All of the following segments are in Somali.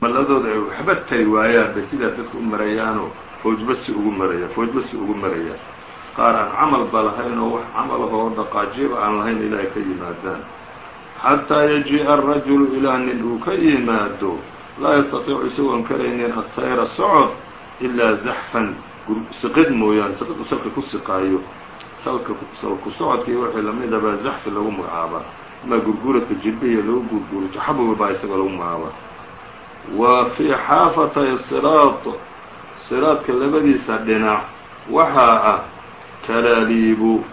malladooda ay waxba tari waayaan bay sidaa dadka u marayaanoo foojbasi ugu maraya foojbasi ugu marayaan qaar aan camalba lahayn oo wax camalahoo dhaqaajiba aan lahayn ilaahay ka yimaadaan. Xataa yajii'a arajulu ilaa nin uu ka yimaado laa yastatiicu isagoon karaynin asayra socod ilaa zaxfan siqid mooyaane siqid u salka ku siqaayo. Salka salku socodka iyo lamidabaa zaxfi lagu magacaabaa amaa gurguradka jilbihiya lagu gurguro xabuga baa isaga lagu magacaabaa wa fii xaafatay siraad siraadka labadiisa dhinac waxaa ah kalaaliibu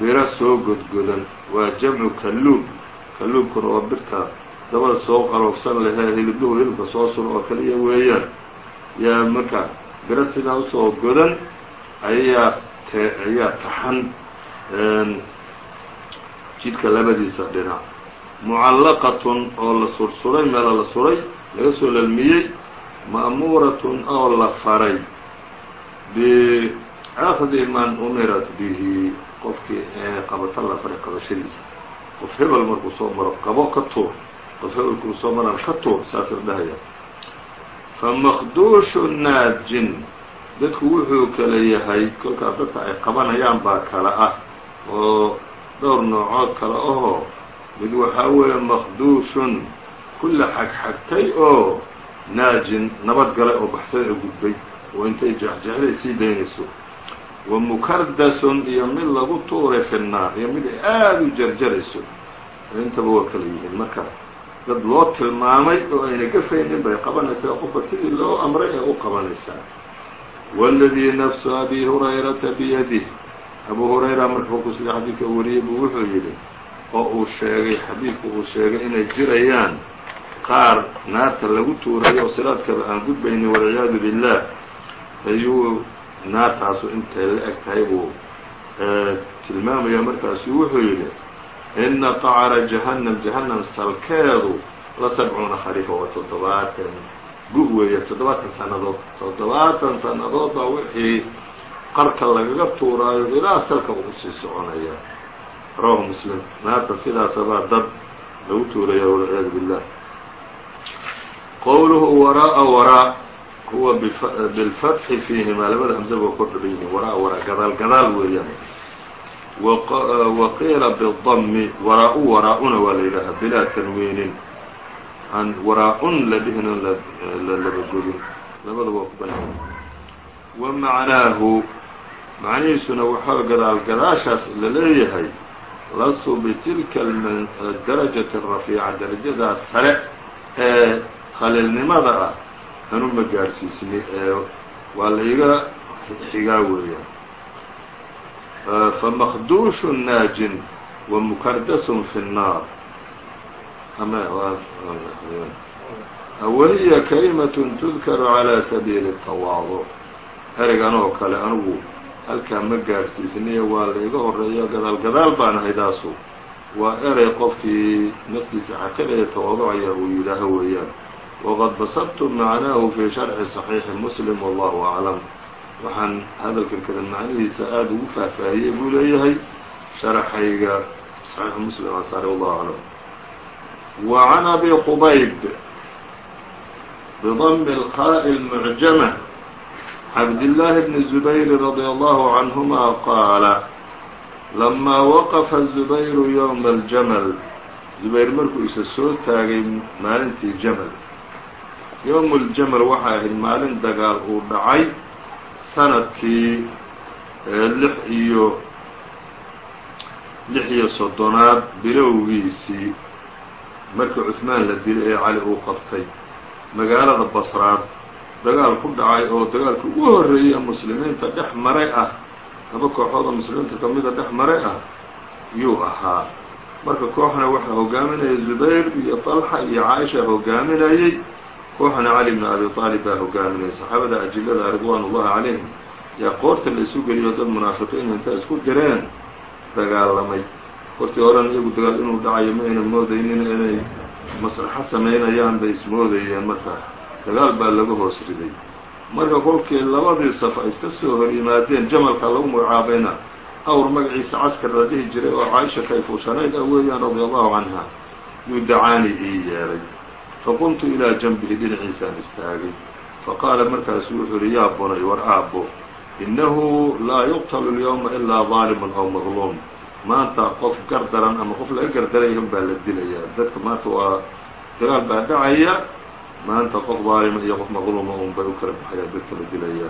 biro soo godgodan waa jamcu kalluub kalluubkuna waa birta dabada soo qaloofsan lehee hilibluhu hilibka soo suro oo kaliya weeyaan. Yaa marka biro sidaa u soo godan ayaa te ayaa taxan jidhka labadiisa dhinac. Mucallaqatun oo la sursuray meela la suray laga soo lalmiyey ma'muuratun oo la faray biakdi man umirat bihi qofkii qabata la faray qabashadiisa qof hebel markuu soo maro qabo ka tuur qof hebelkuu soo maraan ka tuur saas la dhahaya famakduushu naajin dadku wuxuu kala yahay kolkaas dadka ay qabanayaan baa kala ah oo dhowr noocood kale ahoo mid waxaa weeye kulla xagxagtay oo naajin nabad galay oo baxsaday oo gudbay oo intay jexjexday sii daynayso wa mukardasun iyo mid lagu tuuray fi nnaar iyo mid ay aada u jarjarayso intaba waa kala yihiin marka dad loo tilmaamay oo ayna gafaynin bay qabanaysaa qofka sidii loo amray ee u qabanaysaa wاladii nafsu abi hurayrata biyadih abu hurayra marka kolkuu sida xadiidka wariyey buu wuxuu yidhi oo uu sheegay xadiidku uu sheegay inay jirayaan qaar naarta lagu tuurayo oo siraadkaba aan gudbaynin walciyaadu billah ayuu naartaasu intay la eg tahay buu tilmaamaya markaasu wuxuu yidhi ina qacra jahannam jahannam salkeedu la sabcuuna khariifa waa toddobaatan gu- weeye toddobaatan sannadood. Toddobaatan sannadood baa wixii qarka lagaga tuuraayo ilaa salka uu u sii soconaya. Rawahu muslim. Naarta sidaasabaa dad lagu tuuraya walciyaadu billah qowluhu waraa'a waraa huwa bilfatxi fiihimaa labada hamsaba waa kor dhaban yihiin waraa waraa gadaal gadaal weeyaan. Waqiila bidami waraa-u waraa-una waa la yidhaahaa bilaa tanwiinin. Aan waraa-un la dhihin on lalabagodin labada waa ku banaan. Wa macnaahu macnihiisuna waxaa gadaal gadaashaas la lastu bitilka darajati arafiica darajadaas sare ee khaliilnimada ah anu ma gaadhsiisni ee waa la iga xigaa weeyaan famakduushu naajin wa mukardasun fi الnaar wahiya kalimaة tudkaru calى sabiili الtawaaduc ereygan oo kale anigu halkaa ma gaadhsiisniye waa la iga horeeyo gadaal gadaal baan ahaydaasu waa erey qofkii naftiisa xaqiraya tawaaducaya uu yidhaaho weeyaan waqad basabtu macnaahu fii sharxi صaxiixi muslim wallahu aclam waxaan hadalkan kada macnihiisa aada ugu faahfaahiyey buu leeyahay sharaxayga صaxiixu muslim asaare wallahu aclam wa can abi qubayb bdmi اlkhaaءi اlmucjamة cabdillaahi bni zubayr radي allahu canهuma qaala lamaa waqafa zubayru ywma اljamal zubayr markuu isa soo taagay maalintii jamal yowm uljamal waxay ahayd maalin dagaal uu dhacay sannadkii lix iyo lix iyo soddonaad bilowgiisii markii cuhmaan la dilay ee cali uu qabtay magaalada basraad. Dagaal ku dhacay oo dagaalkii ugu horreeyey muslimiinta dhex maray ah laba kooxood oo muslimiinta kamida ah dhex maray ah yuu ahaa. Marka kooxna waxaa hogaaminayay zubayr iyo طalxa iyo caaisha hogaaminayay kooxna cali bn abi aalib baa hogaaminayay saxaabada ajilada ridwaan ullahi calayhim. Yaa qoorta la isu geliyo dad munaafiqiin inta isku direen dagaalamay. Hortii horan iyagu dagaal inuu dhacayo ma moodaynin inay maslaxo samaynayaan bay ismoodayeen marka. Dagaal baa laga hoos riday. Marka kolkii labadii saf ay iska soo hor yimaadeen jamalka lagu magacaabayna awr magaciisa caskar la dhihi jiray oo caaisha kayfuushanayd ah weeyaan radia allahu canha yuu dacaani ii yeelay faqumtu ilaa janbihi dhinaciisaan istaagay faqaala markaasu wuxuu yidhi yaa bunay war aabbo innahu laa yuqtalu اlyawma ilaa daalimun aw madluum maanta qof gardaran ama qof laga gardaran yahay unbaa la dilayaa dadka maanta waa dagaal baa dhacaya maanta qof daalima iyo qof madluuma unbay u kala baxayaa dadka la dilaya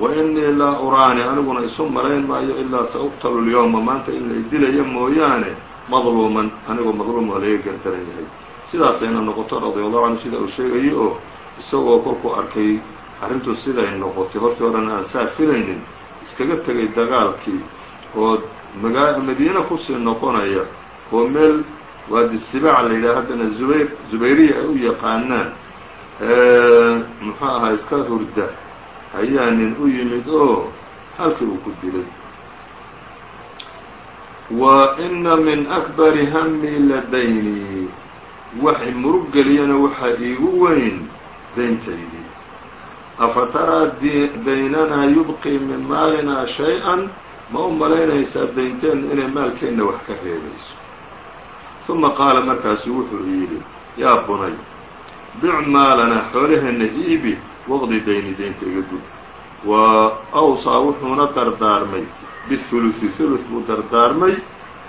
wa inii laa uraani aniguna isu malayn maayo ilaa sauqtalu اlyawma maanta in lay dilaya mooyaane madluuman anigoo madluuma laga gardaran yahay sidaasayna noqoto radiallahu canhu sida uu sheegayo oo isagoo kolkuu arkay arrintu siday noqotay. Hortii horena aan saa filaynin iskaga tegay dagaalkii oo magaa madiine ku sii noqonaya oo meel waadi sibaac la yidhaha haddana zubayr zubayriya ay u yaqaanaan muxuu ahaa iska hurda ayaa nin u yimid oo halkii uu ku dilay. Wa ina min akbari hami ladayni waxay murug geliyana waxaa iigu weyn dayntaydii afa taraa daynanaa yubqii min maalinaa shay-an ma u malaynaysaa daynteenna inay maalkeenna wax ka reebayso. Uma qaala markaasu wuxuu yidhi yaa bunay bic maalanaa xoolaheenna iibi waqdi dayni daynta iga gud wa awsaa wuxuuna dardaarmay bihulusi hulus buu dardaarmay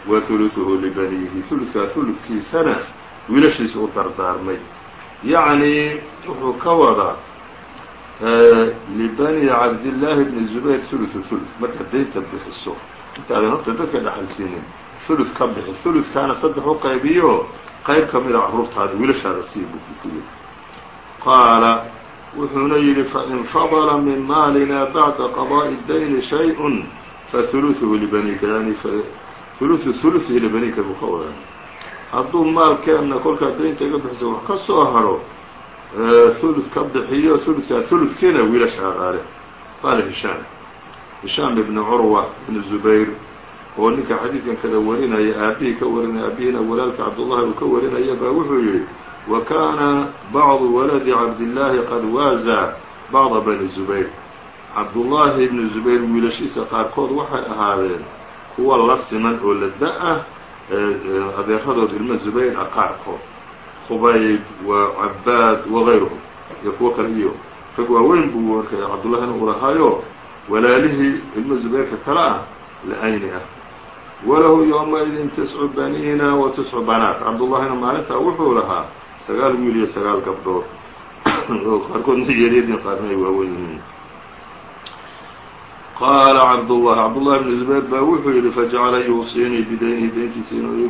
wa hulusuhu libaniihi huluskaa huludkiisana wiilashiisa u dardaarmay yacnii wuxuu ka wadaa libani cabdillaahi bni zubayr hulusu hulus markaad daynta bixiso intaadan horta dadka dhexalsiinin hulud ka bixi huludkaana saddex u qaybiyo qayb ka mida carruurtaada wiilashaada sii buu ku yidhi qaala wuxuuna yidhi fain fadla min maalina bacda qadaa'i dayni shay-un fahuluثuhu libanika yani huluثu huluثihi libanika buu ka wadaa hadduu maalkeenna kolkaa daynta iga bixiso wax ka soo haro hulud ka bixiyo huludkaa huludkiina wiilashaada leh qaala hishaam. Hishaam ibni curwa ibni zubayr oo ninka xadiidkan kada warinaya aabihii ka warinaya aabihiina walaalka cabdullahi uu ka warinaya baa wuxuu yidhi wa kaana bacdu waladi cabdillaahi qad waazaa bacda bani zubayr. Cabdullaahi ibni zubayr wiilashiisa qaarkood waxay ahaadeen kuwa la siman oo la da'ah adeeradood ilmo zubayr ah qaarkood khubayb wa cabaad wagayruhum iyo kuwo kale iyo rag waaweyn buu marka cabdullahina uu lahaayo walaalihii ilmo zubayrka kale ah la-ayni ah walahu yowmaidin tiscu baniina wa tiscu banaat cabdullahina maalintaa wuxuu lahaa sagaal wiil iyo sagaal gabdhood oo qaarkoodna yaryadiin qaarna ay waawen yihiin qaala cabdullah cabdullahi bni zubayr baa wuxuu yidhi fajacala yuusiinii bidaynihi dayntiisa inuu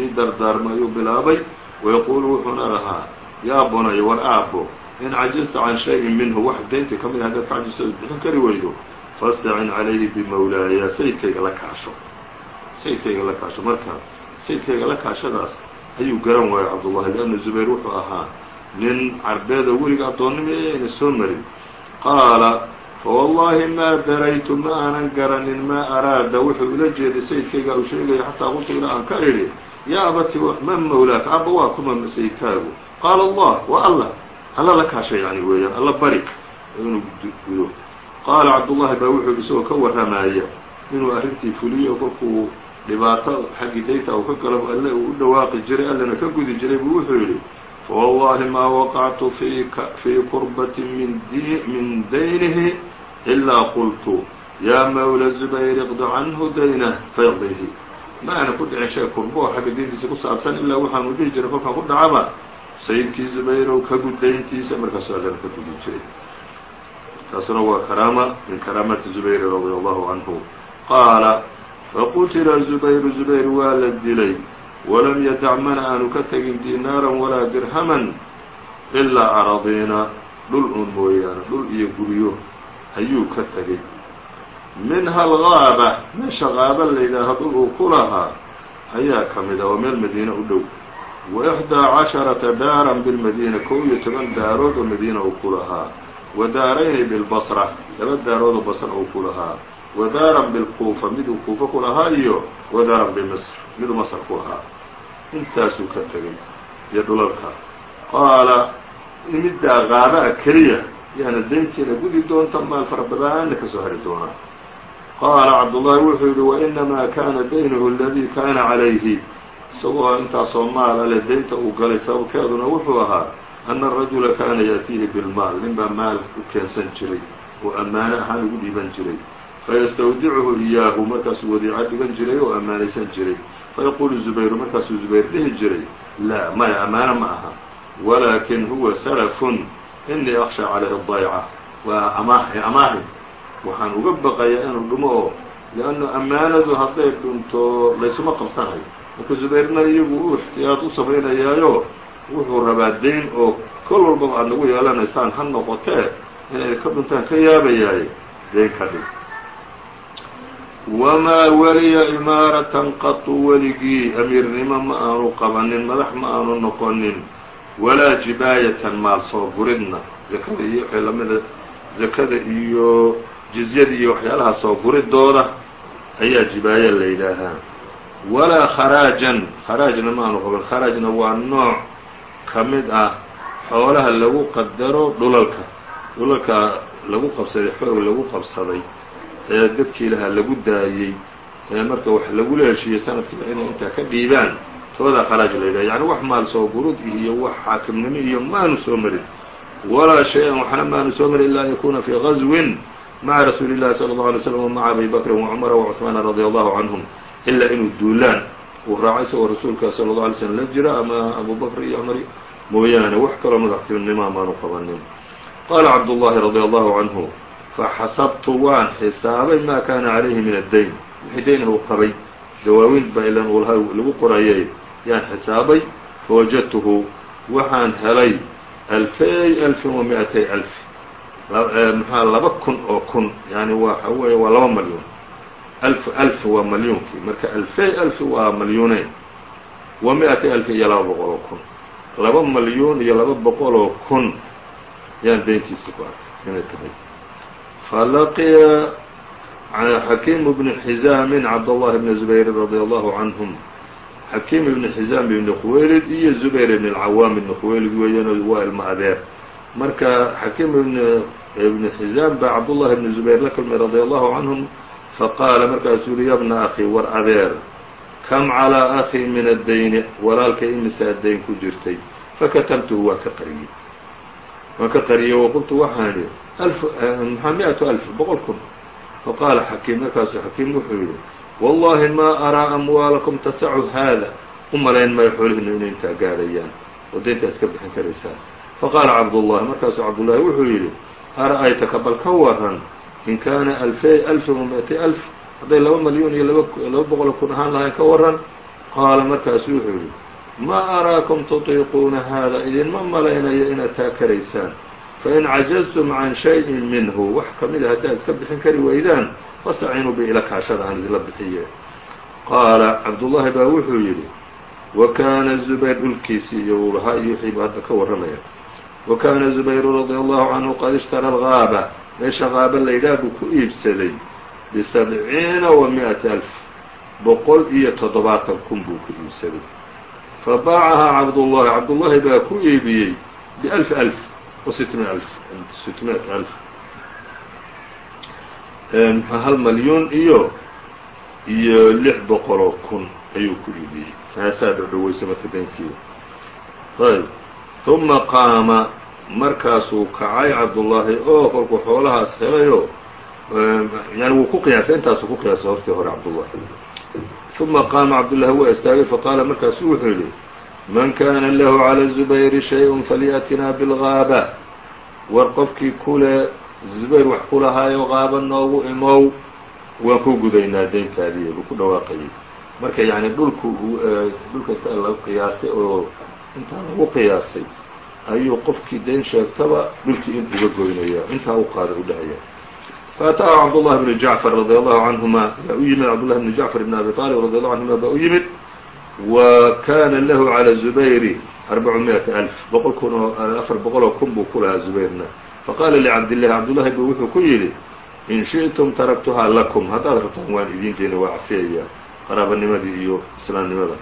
ii dardaarmo ayuu bilaabay wayaquulu wuxuuna lahaa yaa bunay war aabbo in cajizta can shayin minhu wax daynta ka mid a haddaad ka cajisto bixin kari weydo fastacin calayhi bimawlaaya sayidkayga la kaasho sayidkayga la kaasho marka sayidkayga la kaashadaas ayuu garan waayay cabdullahi lianna zubayr wuxuu ahaa nin carbeeda weliga addoonnimo ayna soo marin qaala fawallahi maa daraytu ma aanan garanin maa araada wuxuu ula jeeday sayidkayga uu sheegaya xataa qultu ilaa aan ka idhi yaa abati man mawlaaka abba waa kuma sayidkaagu qaala allah waa allah alla la kaasha yani weeyaan alla bari inuu gudo qaala cabdullahi baa wuxuu isagoo ka warramaya inuu arrintii fuliyo kolkuu dhibaato xaggii dayta uu ka galo alle uu u dhawaaqi jiray allana ka gudi jiray buu wuxuu yidhi fawallahi maa waqactu fii kurbatin min daynihi ilaa qultu yaa mawla zubayr iqdi canhu daynah fayaqdihi ma aana ku dhicin shay kurbo xagga diintiisa ku saabsan ilaa waxaanu dhihi jiray kolkaan ku dhacaba sayidkii zubayrow ka gud dayntiisa markaasuu allana ka gudi jiray taasuna waa karaama min karaamaati zubayr radia allahu canhu qaala faqutila zubayru zubayr waa la dilay walam yadac mana aanu ka tegin dinaaran walaa dirhaman ilaa aradiina dhul uun mooyaane dhul iyo guryo ayuu ka tegay minha algaaba meesha qaaba la yidhaaho dhul uu ku lahaa ayaa ka mid a oo meel madiine u dhow wa ixdaa casharata daaran bilmadiina kow iyo toban daarood oo madiina uu ku lahaa wa daarayni bilbasra laba daarood oo basra uu ku lahaa wadaaran bilkuufa miduu kuufa ku lahaa iyo wadaaran bimisr miduu masr ku lahaa. Intaasuu ka tegay iyo dhulalka. Qaala middaa qaaba'a keliya yaana dantiina gudi doonta maal fara badaanna ka hari doonaa qaala cabdullaahi wuxuu yidhi wainamaa kaana daynuhu aladii kaana calayhi. Isagoo intaasoo maala leh daynta uu galay sababkeeduna wuxuu ahaa ana arajula kaana yaatiihi bilmaal ninbaa maal u keensan jiray oo ammaano ahaan ugu dhiiban jiray fayastawdichu iyaahu markaasuu wadiico dhigan jiray oo ammaanaysan jiray fayaquulu zubayru markaasuu zubayr dhihi jiray laa maya ammaano ma aha walaakin huwa salafun inii akhsha calayhi dayca waa amaahi waxaan uga baqayaa inuu dhumo oo lianna ammaanadu hadday dhunto laysuma qabsanayo marka zubayrna iyagu u ixtiyaad u samaynayaayo wuxuu rabaa dayn oo kol walbaba aad nagu yeelanaysaan ha noqotee inay ka dhuntaan ka yaabayaaye dayn ka dhig wamaa weliya imaaratan qatu weligii amiirnimo ma aanu qabanin madax ma aanu noqonin walaa jibaayatan maal soo guridna zakada iyo wixii lamida zakada iyo jizyada iyo waxyaalaha soo guridooda ayaa jibaaya la yidhaahaa walaa kharaajan kharaajna ma aanu qaban kharaajna waa nooc ka mid ah xoolaha lagu qadaro dhulalka dhulalka lagu qabsaday xoog lagu qabsaday ee dadkii lahaa lagu daayey ee marka wax lagula heshiiyey sanadkiiba inay intaa ka dhiibaan toodaa kharaaj la yidhaha yani wax maal soo gurud iyo wax xaakimnimo iyo maanu soo marin walaa shay-an waxna maanu soo marin ila an yakuna fii gazwin maca rasuuli llahi salى اlه alay slm maca abi bakrin wacumara wacثmaana radi allahu canhum ilaa inuu duulaan uu raacay isagoo rasuulka salى اlه alay slm la jira ama abu bakr iyo cumar mooyaane wax kaloo madaxtinima maanu qabanin qaala cabdullahi radi allahu canhu faxasabtu waan xisaabay ma kana calayhi min addayn wixii dayn uu qabay dawaawiin baa ilan uu laha lagu qorayay yaan xisaabay fawajadtuhu waxaan helay alfay alfin wa mi-atay alf maxaa laba kun oo kun yani waxa weeye waa laba malyuun alf alfi waa malyuunkii marka alfay alfi waa malyuuneyn wa mi-atay alfi iyo laba boqol oo kun laba malyuun iyo laba boqol oo kun yaan dayntiisii ku arkay inay tahay falaqiya xakiimu bnu xisaamin cabdاllahi bni zubayrin radi allahu canhum xakiim ibni xisaam ibni khuweylid iyo zubayr ibn alcawaam ibni khuweylid weeyaan waa ilma adeer marka xakiim ibni xisaam baa cabdullahi ibni zubayr la kulmay radi allahu canhum faqaala markaasuu yihi yabna akhi war adeer kam calىa akhi min addayni walaalkay imisaa dayn ku jirtay fakatabtuhu waa ka qariyey waan ka qariyey waqultu waxaan idhi maxaa mi-atu alf boqol kun. Faqaala xakiim markaasu xakiim wuxuu yidhi wallahi maa araa amwaalakum tasacu haada. U malayn xoolihiinu inay intaa gaadhayaan oo dayntaa iska bixin karaysaan faqaala cabdullahi markaasuu cabdullaahi wuxuu yidhi ara-aytaka bal ka waran in kaana alfay alfin wa mi-atay alf hadday laba malyuun iyo laba boqolo kun ahaan lahayn ka waran? Qaala markaasu wuxuu yidhi maa araakum tutiiquuna haada idinma malaynayo inaad taa karaysaan fain cajaztum can shayin minhu wax ka mida haddaad iska bixin kari weydaan fastaciinuu bi ila kaashada aan idinla bixiye qaala cabdullaahi baa wuxuu yidhi wa kaana zubayr dhulkiisii iyo uu lahaa iyo wixiibu hadda ka warramaya wa kaana zubayru radia allahu canhu qad ishtara algaaba meesha qaaba laydhaah buu ku iibsaday bisabciina wa mi-ati alf boqol iyo toddobaatan kun buu ku iibsaday fa baacahaa cabdullahi cabdullaahi baa ku iibiyey bialfi alf wa sitmiya alf hal malyuun iyo iyo lix boqoloo kun ayuu ku iibiyey taasaa dhowdhoweysa marka dayntiida ayb uma qaama markaasuu kacay cabdullaahi oo kolkuu xoolahaas helayoo yani wuu ku qiyaasay intaasuu ku qiyaasay hortii hore cabdullahi uma qaama cabdullahi waa istaagay faqaala markaasu wuxuu yidhi man kana lahu calى zubayri shay-un falyatinaa bilgaaba war qofkii kule zubayr wax ku lahaayo qaaba noogu imow waan ku gudaynaa dayntaadii buu ku dhawaaqayay marka yani dhulku dhulka intaa la qiyaasay oo intaa lagu qiyaasay ayuu qofkii dayn sheegtaba dhulkii in uga goynaya intaa u qaada u dhahaya faataahu cabdullahi bnu jacfar radi allahu canhuma baa u yimid cabdullahi bnu jacfar ibn abi aalib radi allahu canhuma baa u yimid wa kana lahu calى zubayri arbacu mi-ata alf boqol kun oo afar boqol oo kun buu ku lahaa zubayrna faqaala licabdillahi cabdullahi buu wuxuu ku yidhi in shiئtum taraktuhaa lakum haddaad rabtaan waan idinteena waa cafiyayaa qaraabanimadii iyo islaamnimada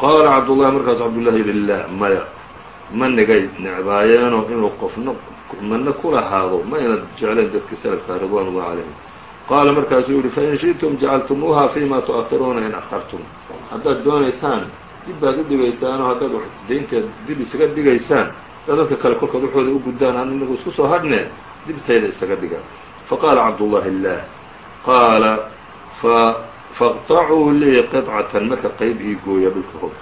qaala cabdullahi markaas cabdullahi yidhi la maya manigay necbaayeeno inuu qofna manno kulahaado lahaado ma yna jeclayn dadkii salafka ridwaanullah calayhim qaala markaasuu yihi fain shi'tum jacaltumuuha fiima tu'ahiruuna in akhartum. Haddaad doonaysaan dib baad u dhigaysaanoo haddaad daynteed dib isaga dhigaysaan daad dadka kale kolkaad waxooda u guddaan aan inagu isku soo hadhnee dibtayda isaga dhiga. Faqaala cabdullahi illaah. Qaala faqtacuu lii qicatan marka qayb ii gooya dhulka hob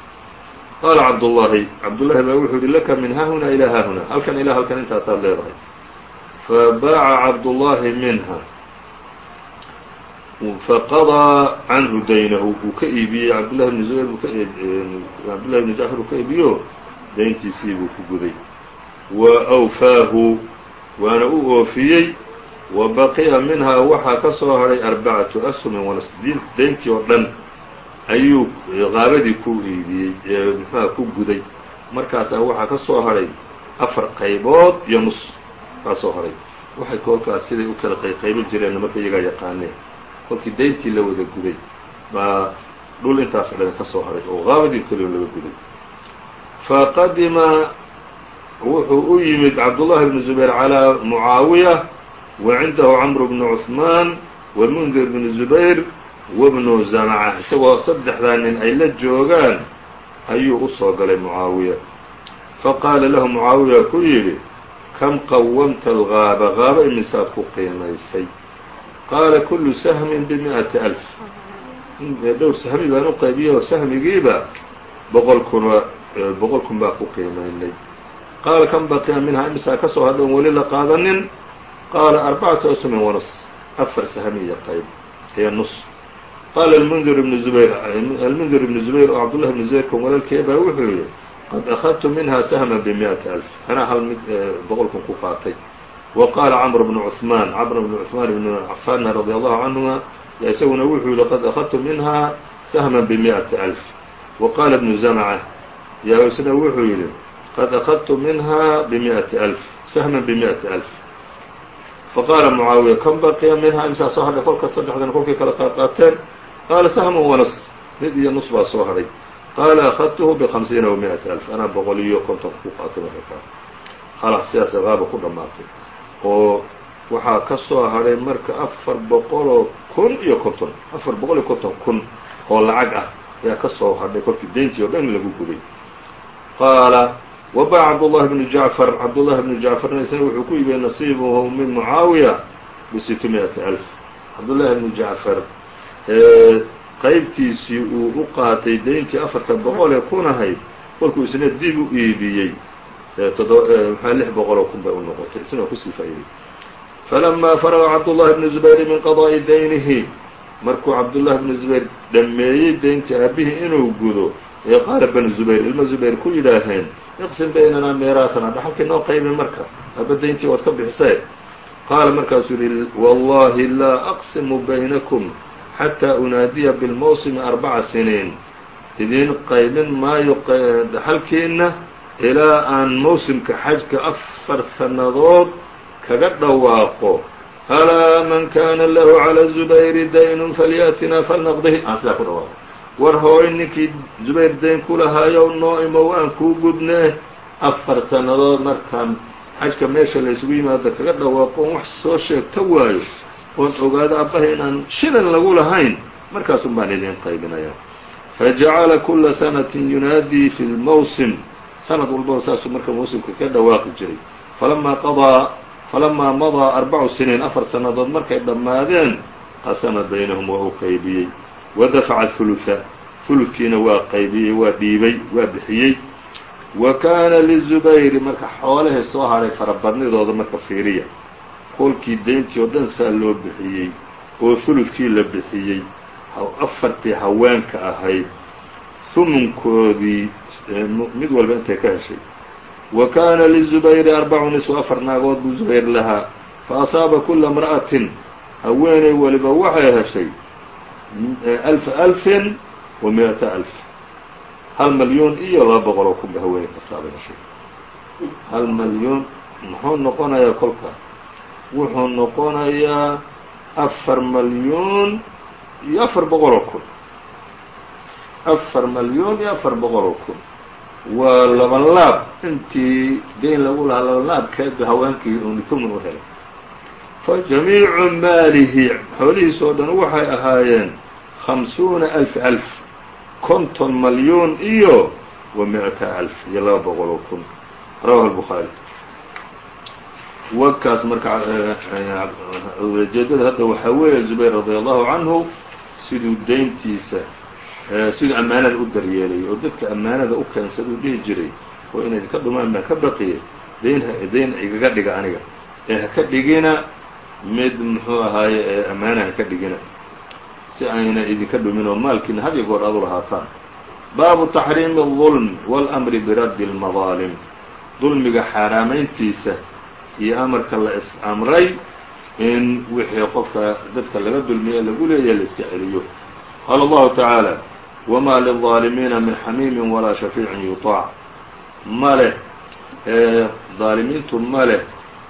qaala cabdullahi cabdullahi baa wuxuu yihi laka min haahuna ilaa haahuna halkan ilaa halkan intaasaad leedahay fabaaca cabdullahi minha faqaضىa canhu daynahu uu ka iibiyey cabdullahi bni zubayr cabdullahi bni jacfar uu ka iibiyo dayntiisii buu ku guday wa awfaahu waana u oofiyey wa baqiya minhaa waxaa ka soo hadhay arbacatu ashumin wanas dayntii oo dhan ayuu qaabadii ku iibiyey ee muxuha ku guday. Markaasaa waxaa ka soo hadhay afar qaybood iyo nus kaa soo hadhay waxay kolkaas siday u kala qayqaybin jireen marka iyagaa yaqaaneen. Kolkii dayntii la wada guday baa dhul intaas dhan ka soo hadhay oo qaabadii keliyo laga guday. Faqadima wuxuu u yimid cabdullahi bnu zubayr calىa mucaawiya wa cindahu camru bnu cuثmaan wamundir bnu zubayr wabnu zamca isagoo saddexdaa nin ay la joogaan ayuu u soo galay mucaawiya. Faqaala lahu mucaawiya ku yidhi kam qawamta algaaba gaaba imisaad ku qiimaysay? Qaala kullu sahmin bimi'ati alf. Dhowr sahmi baan u qaybiyey oo sahmigiiba boqol kun boqol kun baa ku qiimaynay. Qaala kam baqiya minhaa? Imisaa ka soo hadhoon weli la qaadanin? Qaala arbacatu asmin wanus afar sahmi iyo qayb iyo nus qaala almundir ibnu zubayr almundir ibnu zubayr oo cabdullahi ibnu zubayr kan walaalkee baa wuxuu yihi qad akhadtu minha sahman bimi'ati alf anaa hal mid boqol kun ku qaatay wa qaala camr bnu cuثmaan camr bnu cuثmaan ibnu cafaana radi allahu canhuma isaguna wuxuu yihi qad akhadtu minha sahman bimi'ati alf wa qaala ibnu zamca yaa isna wuxuu yidhi qad akhadtu minha bimi'ati alf sahman bimi'ati alf faqaala mucaawiya kam baqiya minha imsaa soo hadhay kolka saddexdan kolkii kala qaadqaateen qaala sahman wanas mid iyo nus baa soo hadhay qaala akhadtuhu bhamsiina wa mi'ati alf anaa boqol iyo konton ku qaatay marka khalaas sidaasa qaaba ku dhammaatay oo waxaa ka soo hadhay marka afar boqoloo kun iyo konton afar boqol iyo konton kun oo lacag ah ayaa ka soo hadhay kolkii deyntii oo dhan lagu guday qaala wabaca cabdullahi bnu jacfar cabdullahi bnu jacfarna isna wuxuu ku iibiyey nasiibuhu min mucaawiya bisitu mi'ati alf cabdullahi bnu jacfar qaybtiisii uu u qaatay deyntii afarta boqol ee kun ahayd kolkuu isna dib u iibiyey maxaa lix boqoloo kun bay u noqotay isna ku sii faa'iday falamaa faraga cabdullahi bnu zubayr min qadaa'i daynihi markuu cabdullahi bnu zubayr dhammeeyey deyntii aabihii inuu gudo ee qaala banu zubayr ilma zubayr ku yidhaaheen iqsim baynanaa miiraasana dhaxalkii noo qaybi marka aba dayntii waad ka bixisee qaala markaasuu yihi wallahi laa aqsimu baynakum xataa unaadiya bilmawsimi arbaca siniin idiin qaybin maayo dhaxalkiina ilaa aan mawsimka xajka afar sannadood kaga dhawaaqo alaa man kana lahu calى zubayri daynun falyaatinaa falnaqdihi aan sidaa ku dhawaaqo war hooy ninkii zubayr dayn ku lahaayow noo imow aan kuu gudnee afar sannadood markaan xajka meesha la ysugu yimaado kaga dhawaaqo wax soo sheegta waayo oon ogaado abbaha inaan shilan lagu lahayn markaasun baan idiin qaybinayaa fajacala kula sanatin yunaadii fi lmawsim sanad walbaba saasuu marka mawsimka ka dhawaaqi jiray falamaa qadaa falamaa madaa arbacu siniin afar sannadood markay dhammaadeen qasama baynahum waa uu qaybiyey wadafaca huluثa huludkiina waa qaybiyey waa dhiibay waa bixiyey wa kaana lizubayri marka xoolahii soo hadhay farabadnidooda marka fiiriya kolkii dayntii oo dhan saa loo bixiyey oo huludkii la bixiyey afartii haweenka ahayd humunkoodii mid walba intay ka heshay. Wa kaana lizubayri arbacu nisw afar naagood buu zubayr lahaa fa asaaba kula imra'atin haweeney waliba waxay heshay alfa alfin wa mi-ata alf. Hal malyuun iyo laba boqol oo kunba haweeney kastaabay heshay. Hal malyuun muxuu noqonayaa kolka wuxuu noqonayaa afar malyuun iyo afar boqol oo kun. Afar malyuun iyo afar boqoloo kun. Waa laban laab. Intii deyn lagu lahaa laban laabkeedu haweenkii unitumun u helay. Fa jamiicu maalihi xoolihiis oo dhan waxay ahaayeen khamsuuna alf alf konton malyuun iyo wa micata alf iyo laba boqoloo kun. Rawaha albukhaari wakaas marka ujeedada hadda waxaa weeye zubayr radi allahu canhu siduu deyntiisa siduu ammaanada u daryeelay oo dadka ammaanada u keensaduu dhihi jiray oo inay ka dhumaan baan ka baqiye dayn dayn igaga dhiga aniga ee ha ka dhigina mid muxuu ahaaye ee ammaana ha ka dhigina si ayna idinka dhumin oo maalkiina had iyo goor aad u lahaataan baabu taxriimi الظulm wاlأmri biraddi الmadaalim dulmiga xaaraamayntiisa iyo amarka la is-amray in wixii qofka dadka laga dulmiye lagu leeyahay laiska celiyo. Qaala allahu tacaala wamaa lilظaalimiina min xamiimin walaa shafiicin yuطaac ma leh daalimiintu ma leh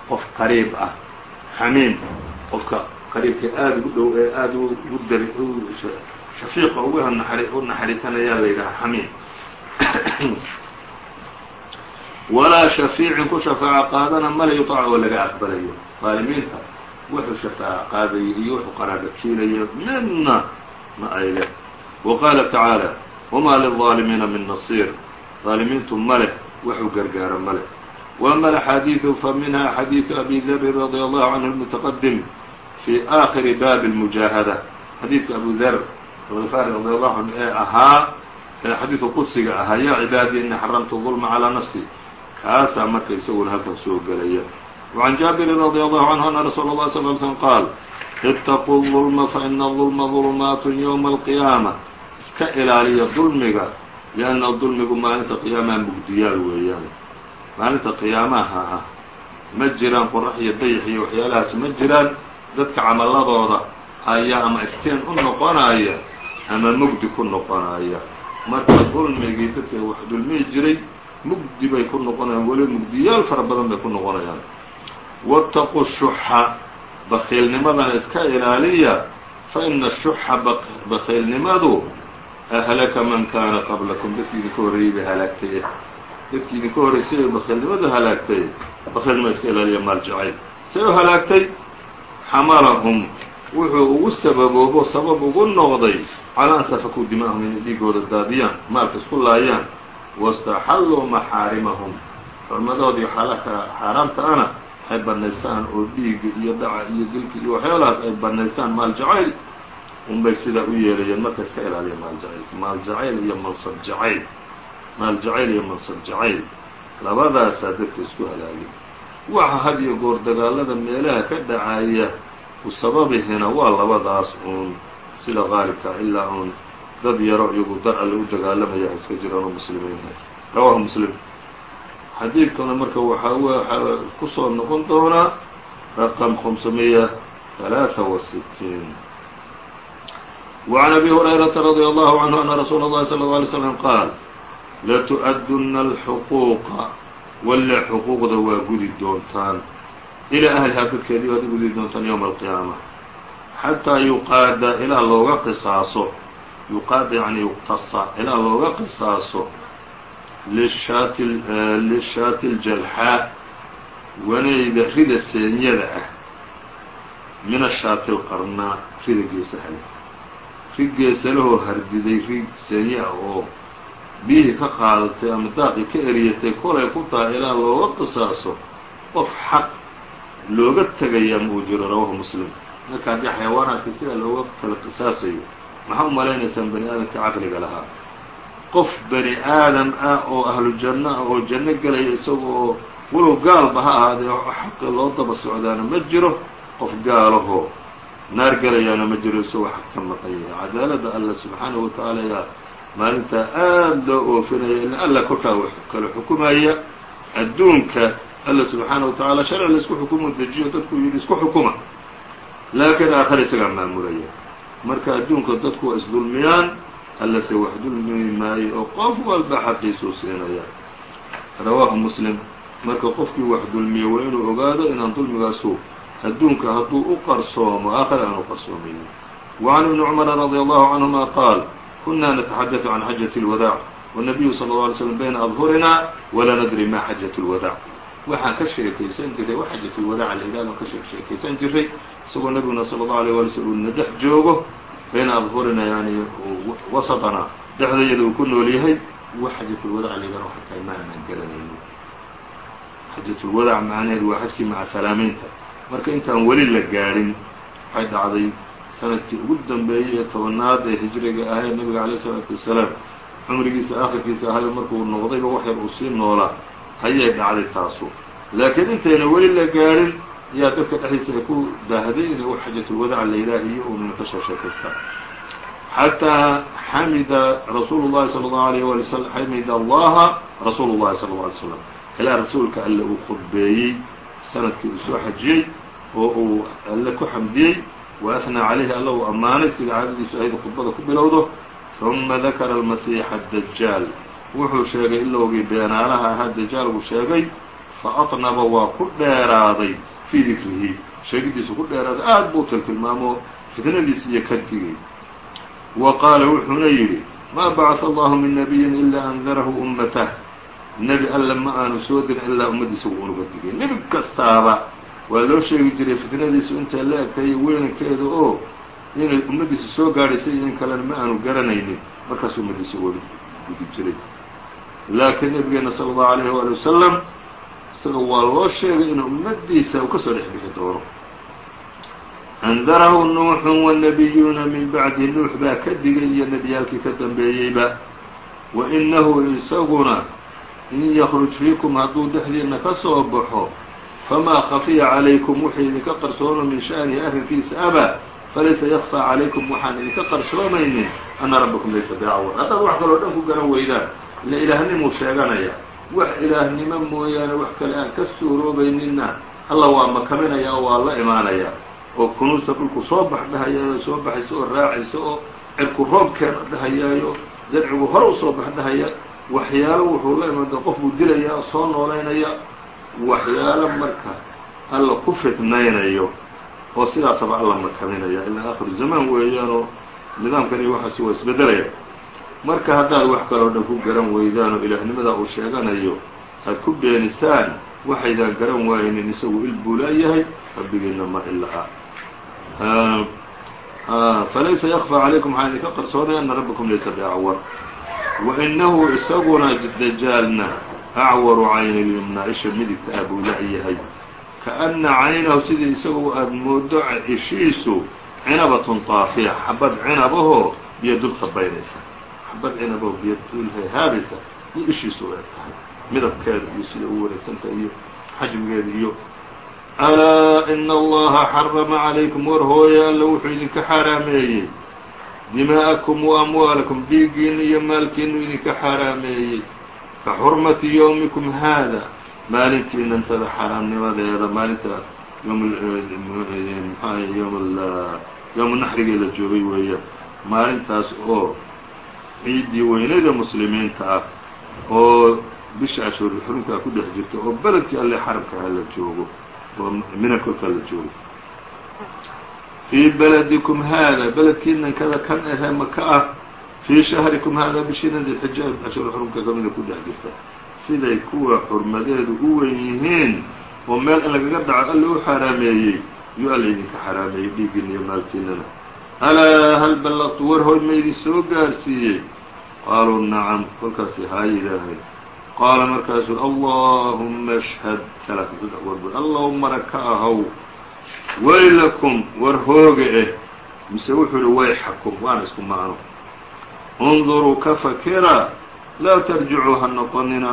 qof qariib ah xamiim qofka qariibka aada ugu dhow ee aada ugu dar shafiiqa ugu naxariisanayaa la yidhaha xamiim walaa shafiicin ku shafaaco qaadana male yuطaac oo laga aqbalayo daalimiinta wuxuu shafaaco qaadayo iyo wuxuu qaraaba kiilayo midna ma ay leh wa qaala tacaala wma lلظaalimiina min nasiir daalimiintu ma leh waxuu gargaaro ma leh وأma الأxaadiiثu faminha xadiiثu abi dri radي allahu canhu الmتaqdim fي آkhiri baabi الmujaahadة xadiidka abu der غifaari radi allahu canhu ee ahaa ee xadiiثu qudsiga ahaa ya cibaadii ini xaramtu ظulma calىa nafsi kaasaa marka isaguna halkan soo gelaya وعan jaabirin radي allahu canhu ana rasuul الlah sl ل slm qaal اtaquu الظulma faina الظulma ظulmaat ywma الqiyaamة iska ilaaliya dulmiga lianna dulmigu maalinta qiyaamaha mugdiyaal weeyaan maalinta qiyaamaha ah ma jiraan qorax iyo dayax iyo waxyaalahaas ma jiraan dadka camaladooda ayaa ama iftiin u noqonaya ama mugdi ku noqonaya marka dulmigii dadka wax dulmihi jiray mugdi bay ku noqonayaan weliba mugdiyaal fara badan bay ku noqonayaan. Waataquu shuxa bakiilnimadana iska ilaaliya. Fa ina ashuxa bakiilnimadu ahlaka man kaana qablakum. Dadkii idinka horreeyey bay halaagtay. Dadkii idinka horreysay ee bakiilnimadu halaagtay. Bakiilnimada iska ilaaliya maal say u halaagtay xamalahum wuxuu ugu sababoobo sabab ugu noqday calaa an safakuu dima'ahum inay dhiigooda daadiyaan maalka isku laayaan wastaxalluu maxaarimahum xurmadoodii xaalaka xaaraamta ana ay bannaystaan oo dhiiga iyo dhaca iyo dilka iyo waxyaalahaas ay bannaystaan maal jacayl unbay sidaa u yeelayeen marka iska ilaaliya maal jacayl maal jacayl iyo mansab jacayl maal jacayl iyo mansab jacayl labadaasaa dadka isku halaagay waxa had iyo goor dagaalada meelaha ka dhacaya u sababihina waa labadaas uun sida qaalibka ilaa uun dad yaro iyagu dar alle u dagaalamaya iska jiraan oo muslimiinha rawahu muslim xadiidkuna marka waxaa waxaa kusoo noqon doonaa raqam خمسمية ثaلaaثa وستين وعن أbي هريرة رضي الله عنه أن رsuuل الlhi صلى الله عليه وسلم qاaل لتؤduna الحquuqa walle xuquuqda waa gudi doontaan ilىa أhlihaa dadkeedii waad u gudi doontaan yومa القiyaamة xatىa yuqaada ilaa looga qisaaso yuqaad yani yuqtasa inaa looga qisaaso lishaati ljalxaa wanayda rida seenyada ah min ashaati lqarnaa rida geesahale rig geesalahoo hardiday rig seenya ah oo biyihii ka qaadatay ama daaqii ka eriyatay kolay ku tahay ilaa looga qisaaso qof xaq looga tegayaa ma uu jiro rawahu muslim marka haddii xayawaanaadka sidaa looga kala qisaasayo maxaa u malaynaysaan bani aadamka caqliga lahaa? Qof bani aadam ah oo ahlu janno ah oo janno gelaya isaga oo walow gaalba ha ahaadee xaqi loo daba socdaana ma jiro qof gaalahoo naar gelayaana ma jiro isagoo xaq ka maqan yahay cadaaladda alla subxaanahu watacaala yaa maalintaa aada loo oofinaya ila alla kolkaa wax kala xukumaya adduunka alla subxaana wa tacaala sharci la isku xukumu dejiyo dadku yidhi isku xukuma. Laakiin aakhare isagaa maamulaya marka adduunka dadku waa isdulmiyaan allase wax dulmi maayo oo qof walba xaqiisuu siinaya rawaahu muslim marka qofkii wax dulmiya waa inuu ogaado inaan dulmigaasu adduunka hadduu u qarsoomo aakhare aan u qarsoomaynin وعn iبni cmra radي allahu canهuma qaal kuna nataxadaثu can xajaة اlwadaac wالnabiyu salى اله alay slm bayna adhurina walaa nadri ma xajaة اlwadaac waxaan ka sheekaysan jiray wax xajaة اlwadaac la yidhahdo ka sheekaysan jiray isagoo nabiguna salى الlaه alيه wala slm na dhex joogo bayna adhurina yani wasatana dhexdayada uu ku nool yahay wax xajatulwadac laydhaha waxay tahay ma aanan garanayno xajatulwadac macnaheedu waa xajkii maca salaamaynta marka intaan weli la gaadhin waxay dhacday sanadkii ugu dambeeyey ee tobanaad ee hijriga ahee nabiga alayh isalaatu wasalaam cumrigiisa aakhirkiisa ahayo markuu noqdayba wax yar uu sii noolaa ayay dhacday taasu laakiin intayna weli la gaadhin ayaa dadka dhexdiisa ay ku daahday inay u xajatulwadaca laylaah iyo unan ka soo sheekaystaan xataa xamida rasuulu llahi sala allahu alayh wali slam xamida allaha rasuulu llahi sala alla alay slam ilaa rasuulka alle uu khudbeeyey sannadkii uu soo xajiyey oo uu alle ku xamdiyey wa ahnaa calayhi alla uu ammaanay sida caadadiisu ahayd khudbada ku bilowdo ثuma dakara almasiixa adajaal wuxuu sheegay ilowgii beenaalaha ahaa dajaal uu sheegay faatnaba waa ku dheeraaday fii dikrihi. Sheegidiisu ku dheeraaday aad buu tiltilmaamo fitnadiis iyo kantigay wa qaala wuxuuna yidhi maa bacata allahu min nabiyin ilaa andarahu ummatah nebi alle ma aanu soo dirin ilaa ummaddiisa unuga digay. Nebi kastaaba waa loo sheegi jiray fitnadiisu intay la egtayo weynankeeda oo inay ummaddiisa soo gaadhaysay iyo in kalena ma aanu garanaynin. Markaas ummaddiisa weli gudi jiray laakiin nabigeena sala allahu alayhi waali wasalam isaga waa loo sheegay inuu ummaddiisa uu ka soo dhex bixi doono. Andarahu nuuxun wannabiyuuna min bacdi nuux baa ka digay iyo nebiyaalkii ka dambeeyeyba. Wa inahu isaguna in yakruj fiikum hadduu dhexdiina ka soo baxo famaa khafiya calaykum wuxuu idinka qarsoono min sha'nihi arrinkiisa aba falaysa yakfىa calaykum waxaan idinka qarsoomaynin ana rabbakum laysa bicawar haddaad wax kaloo dhan ku garan weydaan ila ilaahnimu sheeganaya. Wax ilaahnimo mooyaane wax kale aan ka suuroobayninna alla waa makaminaya oo waa la imaanaya. Oo kunuusta dhulku soo bax dhahayaayo soo baxayso oo raacayso oo cirku roobkeena dhahayaayo darcigu hore u soo bax dhahaya waxyaalo wuxuu la imaada qof buu dilaya oo soo noolaynaya waxyaalo marka alla ku fitnaynayo oo sidaasaba alla makaminaya. Ilaa aakhiru zamaan weeyaanoo nidaamkan iyo waxaasi waa isbedelaya marka haddaad wax kaloo dhan ku garan weydaan oo ilaahnimadaa uu sheeganayo aad ku beenisaan waxaydaan garan waaynin isagu il buu laayahay rabbigiina ma ila ah falaysa yakfى calaykum waxaa idinka qarsoonaya ana rabbakum laysa biacwar wainahu isaguna dajaalna acwaru cayni lyumnaa isha midigta ah buu la-yahay kaأna caynahu sidii isagu aada moodo ishiisu cinabatun طaafiya xabad cinabahoo biyo dul sabaynaysa xabad cinabahoo biyo dul hayhaabaysa iyo ishiisu u eg tahay midabkeeda iyo sida u wareegsantahay iyo xajmigeeda iyo alaa ina allaha xarama calaykum war hooye alla wuxuu idinka xaaraameeyey dimaa'akum wa amwaalakum dhiiggiinu iyo maalkiinu idinka xaaraameeyey ka xurmati yowmikum haada maalintiinantada xaaraamnimadeeda maalinta yowmu naxrigii la joogay weeyaan maalintaas oo ciiddii weynada muslimiinta ah oo bisha ashhur xurumkaa ku dhex jirta oo beledkii alle xaramkaha la joogo oo mina kolkaa la joogo. Fii beledikum haada beledkiinan kada kan ahee maka ah fii shahrikum haada bishiinan dilxija ashhur xurumka kamida ku dhex jirta. Siday kuwa xurmadeedu u weyn yihiin oo meel in lagaga dhaco alla u xaaraameeyey yuu alla idinka xaraameeyey dhiiggiina iyo maalkiinana alaa hal ballaqtu war hoy ma idin soo gaarsiiyey qaaluu nacam kolkaasi haa yidhaaheen qaala markaasuu allahuma ashhad talaatan saddex goor bur allahumana ka ahow waylakum war hooga eh mise wuxuu yihi wayxakum waana isku macno unduruu ka fakira laa tarjicuu ha noqonina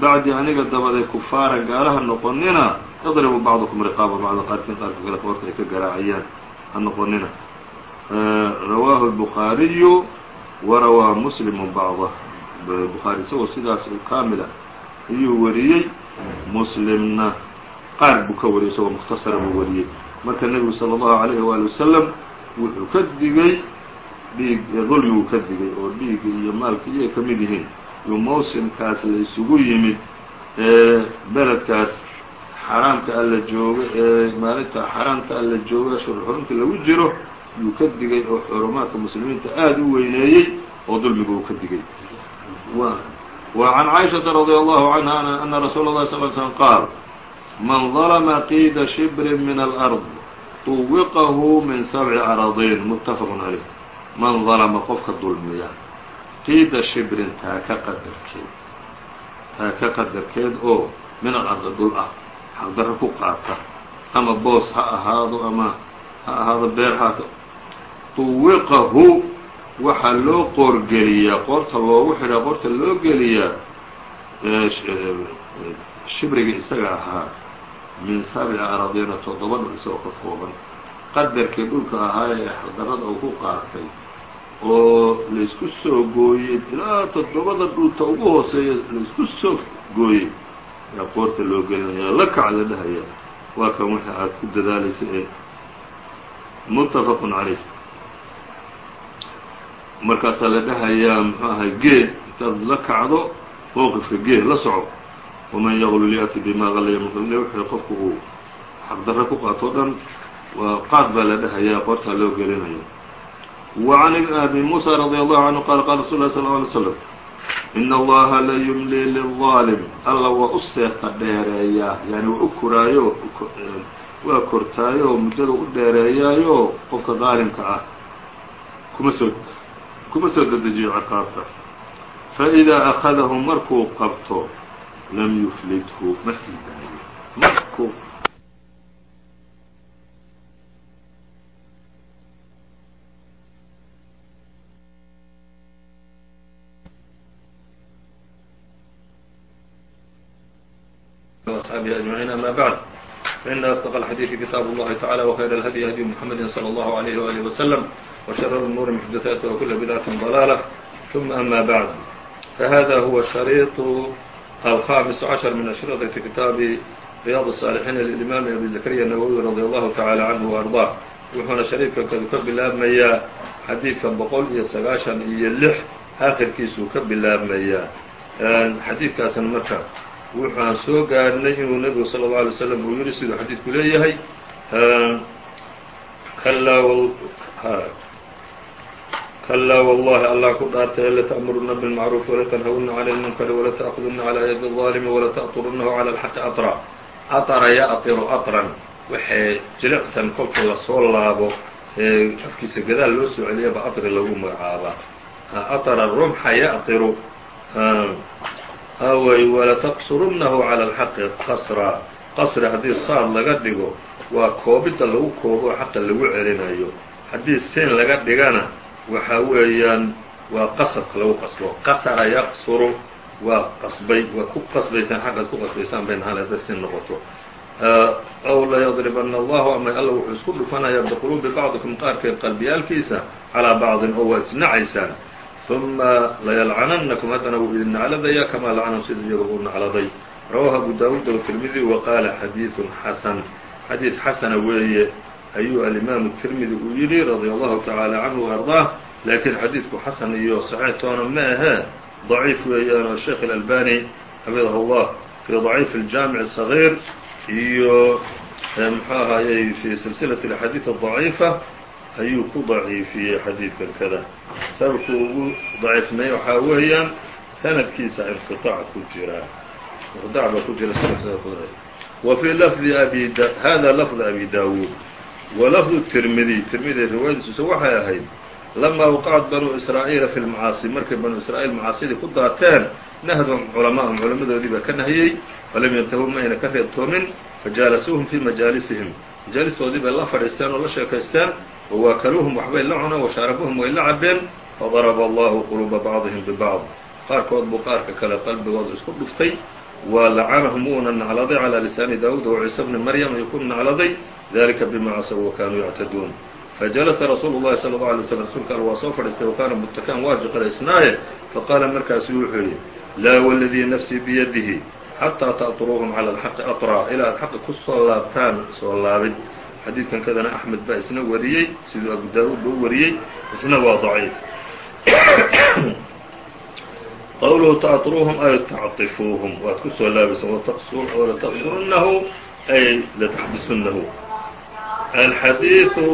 bacdi aniga dabaday kufaara gaalaha noqonina yadribu bacdukum riqaaba bacda qaarkiin qaarka kale qoorta ay ka garaacayaan ha noqonina rawaahu الbukhaariyu warawaa muslimu bacdah bukhaari isagoo sidaas kaamil ah ayuu wariyey muslimna qaar buu ka wariyey isagoo mukhtasara buu wariyey marka nebigu salى اllahu عalayhi waali wasalam wuxuu ka digay dhiig dulmiguu ka digay oo dhiigga iyo maalka iyay ka mid yihiin iyo mawsimkaas la isugu yimid ee beledkaas xaraamka alla jooga ee maalinta xaraamka alla jooga ashhur xurumta lagu jiro yuu ka digay oo xurumaadka muslimiinta aada u weyneeyey oo dulmiga uu ka digay wa can caaishaةa radي allahu canha ana rasuula اlahi sal slm qaal man ظalma qiida shibrin min alأrض طuwiqahu min sabci aradin muttafaq عaleyh man dalma qofka dulmiya qiida shibrin taaka qadarkeed taaka qadarkeed oo min alardi dhul ah xaqdarro ku qaata ama boos ha ahaado ama ha ahaado beer haata tuwiqahu waxaa loo qoorgeliyaa qoorta loogu xidhaa qoorta loo geliyaa shibriga isaga ahaa min sabci aradiina toddoba dhul isagoo ka kooban. Qadarkii dhulka ahaa ee xaqdarrada uu ku qaatay oo laysku soo gooyey ilaa toddobada dhulta ugu hooseeya laysku soo gooyey yaa qoorta loo gelinaya la kac la dhahaya. Waa kan wixii aad ku dadaalaysa ee muttafaqun calayh markaasaa la dhahayaa muxuu ahay gee intaad la kacdo mowqifka gee la soco. Waman yaqlul ya'ti bima qalla yamle wixii qofku uu xaqdarre ku qaato o dhan waa qaad baa la dhahayaa qoortaa loo gelinaya wa can abi muusa radi allahu canhu qaala qaala rasul lah sal alay slam in allaha la yumlii lilظaalim alla waa u seeta dheereeyaa yani waa u koraayo waa kortaayo muddada u dheereeyaayo qofka daalimka ah. Kuma soo kuma soo dedejiyo ciqaabta. Faidaa akadahu markuu qabto lam yuflidhu ma sii daayo. Markuu أصxaabihi أجmaعiin ama bعd فإن أصدق الحديث كتاب الله تعالى وخير الهدي هدي محمد صلى الله عليه وآله وسلم وشر الأمور محدثاتها وكل بدعة ضلالة ثم أما بعد فهذا هو الشريط الخامس عشر من أشرطة كتاب رياض الصالحين للإمام أبي زكريا النووي رضي الله تعالى عنه وأرضاه wuxuuna shariifkan ka bilaabmayaa xadiidkan boqol iyo sagaashan iyo lix aakhirkiisuu ka bilaabmayaa xadiidkaasna marka wuxaan soo gaarhnay inuu nebigu salى الlه alay slam uu yihi siduu xadiidku leeyahay kalaa wallahi allah ku dhaartay lata'muruna bاlmacruuf walatanhawuna can اlmunkari walata'khuduna calى yadi الظaalimi walata'turunahu calى اlxaqi aطra aطra ya'tiru aطran waxay jilicsan kolka lasoo laabo ee afkiisa gadaal loo soo celiyaba aطri lagu magacaabaa aطra rumxa ya'tiru away walataqsurunahu calى اlxaqi qasra qasri haddii saad laga dhigo waa koobidda lagu koobo oo xaqa lagu celinayo haddii siin laga dhigana waxa weeyaan waa qasabka lagu qasbo qasara yaqsuru waa qasbay waa ku qasbaysaan xaqaad ku qasbaysaan bay nahaan hadday siin noqoto aw layadribana allahu ama alla wuxuu isku dhufanayaa biquluubi bacdikum qaarkeed qalbiyaalkiisa calaa bacdin oo waa isnacaysaan ثuma layalcananakum haddana wuu idin nacladayaa kamaa lacnahum sida iyaga uu nacladay rawahu abu daawuud wtirmidi wa qaala xadiiثun xasan xadiid xasana weeye ayuu alimaamu tirmidi uu yidhi radia allahu tacaala canhu وarضaah laakiin xadiidku xasan iyo صaxiix toona ma ahee ضaciif weeyaan oo sheekh اlalbani xafidahu اllah fii ضaciif اljaamiع الصغيir iyo mxuu ahaayey fi silsilaة اأxaadiiث الضaciifa ayuu ku daciifiyey xadiidkan kada sababku ugu daciifnay waxaa weeyaan sanadkiisa inqiطaac ku jira. Inqiطaac baa ku jira wa fii lafdi abi hada lafd abi daawuud. Wa lafdu tirmidi tirmidi riwaayadiisusa waxay ahayd lamaa waqacat banuu israa'iila fi lmacaasi markay banuu israa'iil macaasidii ku daateen nahdahum culamaahum culamadoodii baa ka nahiyey falam yantahuu ma ayna ka reebtoomin fajaalasuuhum fii majaalisihim majalisoodii bay la fadhiisteen oo la sheekaysteen wawaakeluuhum waxbay la cuneen washaarabuhum way la cabeen fadaraba allahu quluuba bacdihim bibacd qaarkood buu qaarka kale qalbigooda isku dhuftay wa lacanahum wuuna nacladay calaa lisaani daawuud wa ciise bni maryam ayuu ku nacladay dalika bima casaw wa kaanuu yactaduun fajalasa rasuulu llahi sala allau alay waslam rasuulka al waa soo fadhiistay wa kaana mutakan waa jiqiraysnaaye faqaala markaasu wuxuu yidhi laa waladii nafsii biyadihi xataa ta'turuuhum calى اlxaqi aطraa ilaa ad xaqa ku soo laabtaan soo laabid xadiidkan kadana axmed baa isna wariyey siduu abu daawuud ba u wariyey isna waa daciif qowluhu ta'طruuhum ay tacطifuuhum waad ku soo laabaysaan walataqsurunahu ay lataxbisunahu alxadiiثu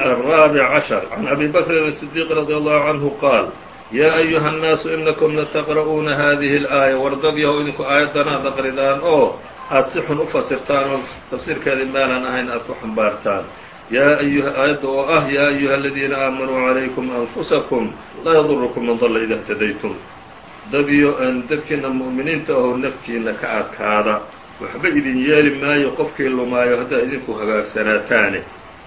الرaaبع caشhر عan abi bakrin الصديq radي allahu canhu qaal yaa ayuha الnaasu inakum lataqra'uuna hadihi الآية wardad yahow idinku aayaddan aad aqridaan oo aad si xun u fasirtaan oo tafsiirkeedii meelaan ahayn aad ku xambaartaan yaa ayuha aayadda oo ah yaa ayuha aladiina aamanuu calaykum anfusakum laa yadurukum man dalla ida اhtadaytum dadiyo dadkiina mu'miniinta ahoo naftiina ka adkaada waxba idin yeeli maayo qofkii lumaayo haddaad idinku hagaagsanaataane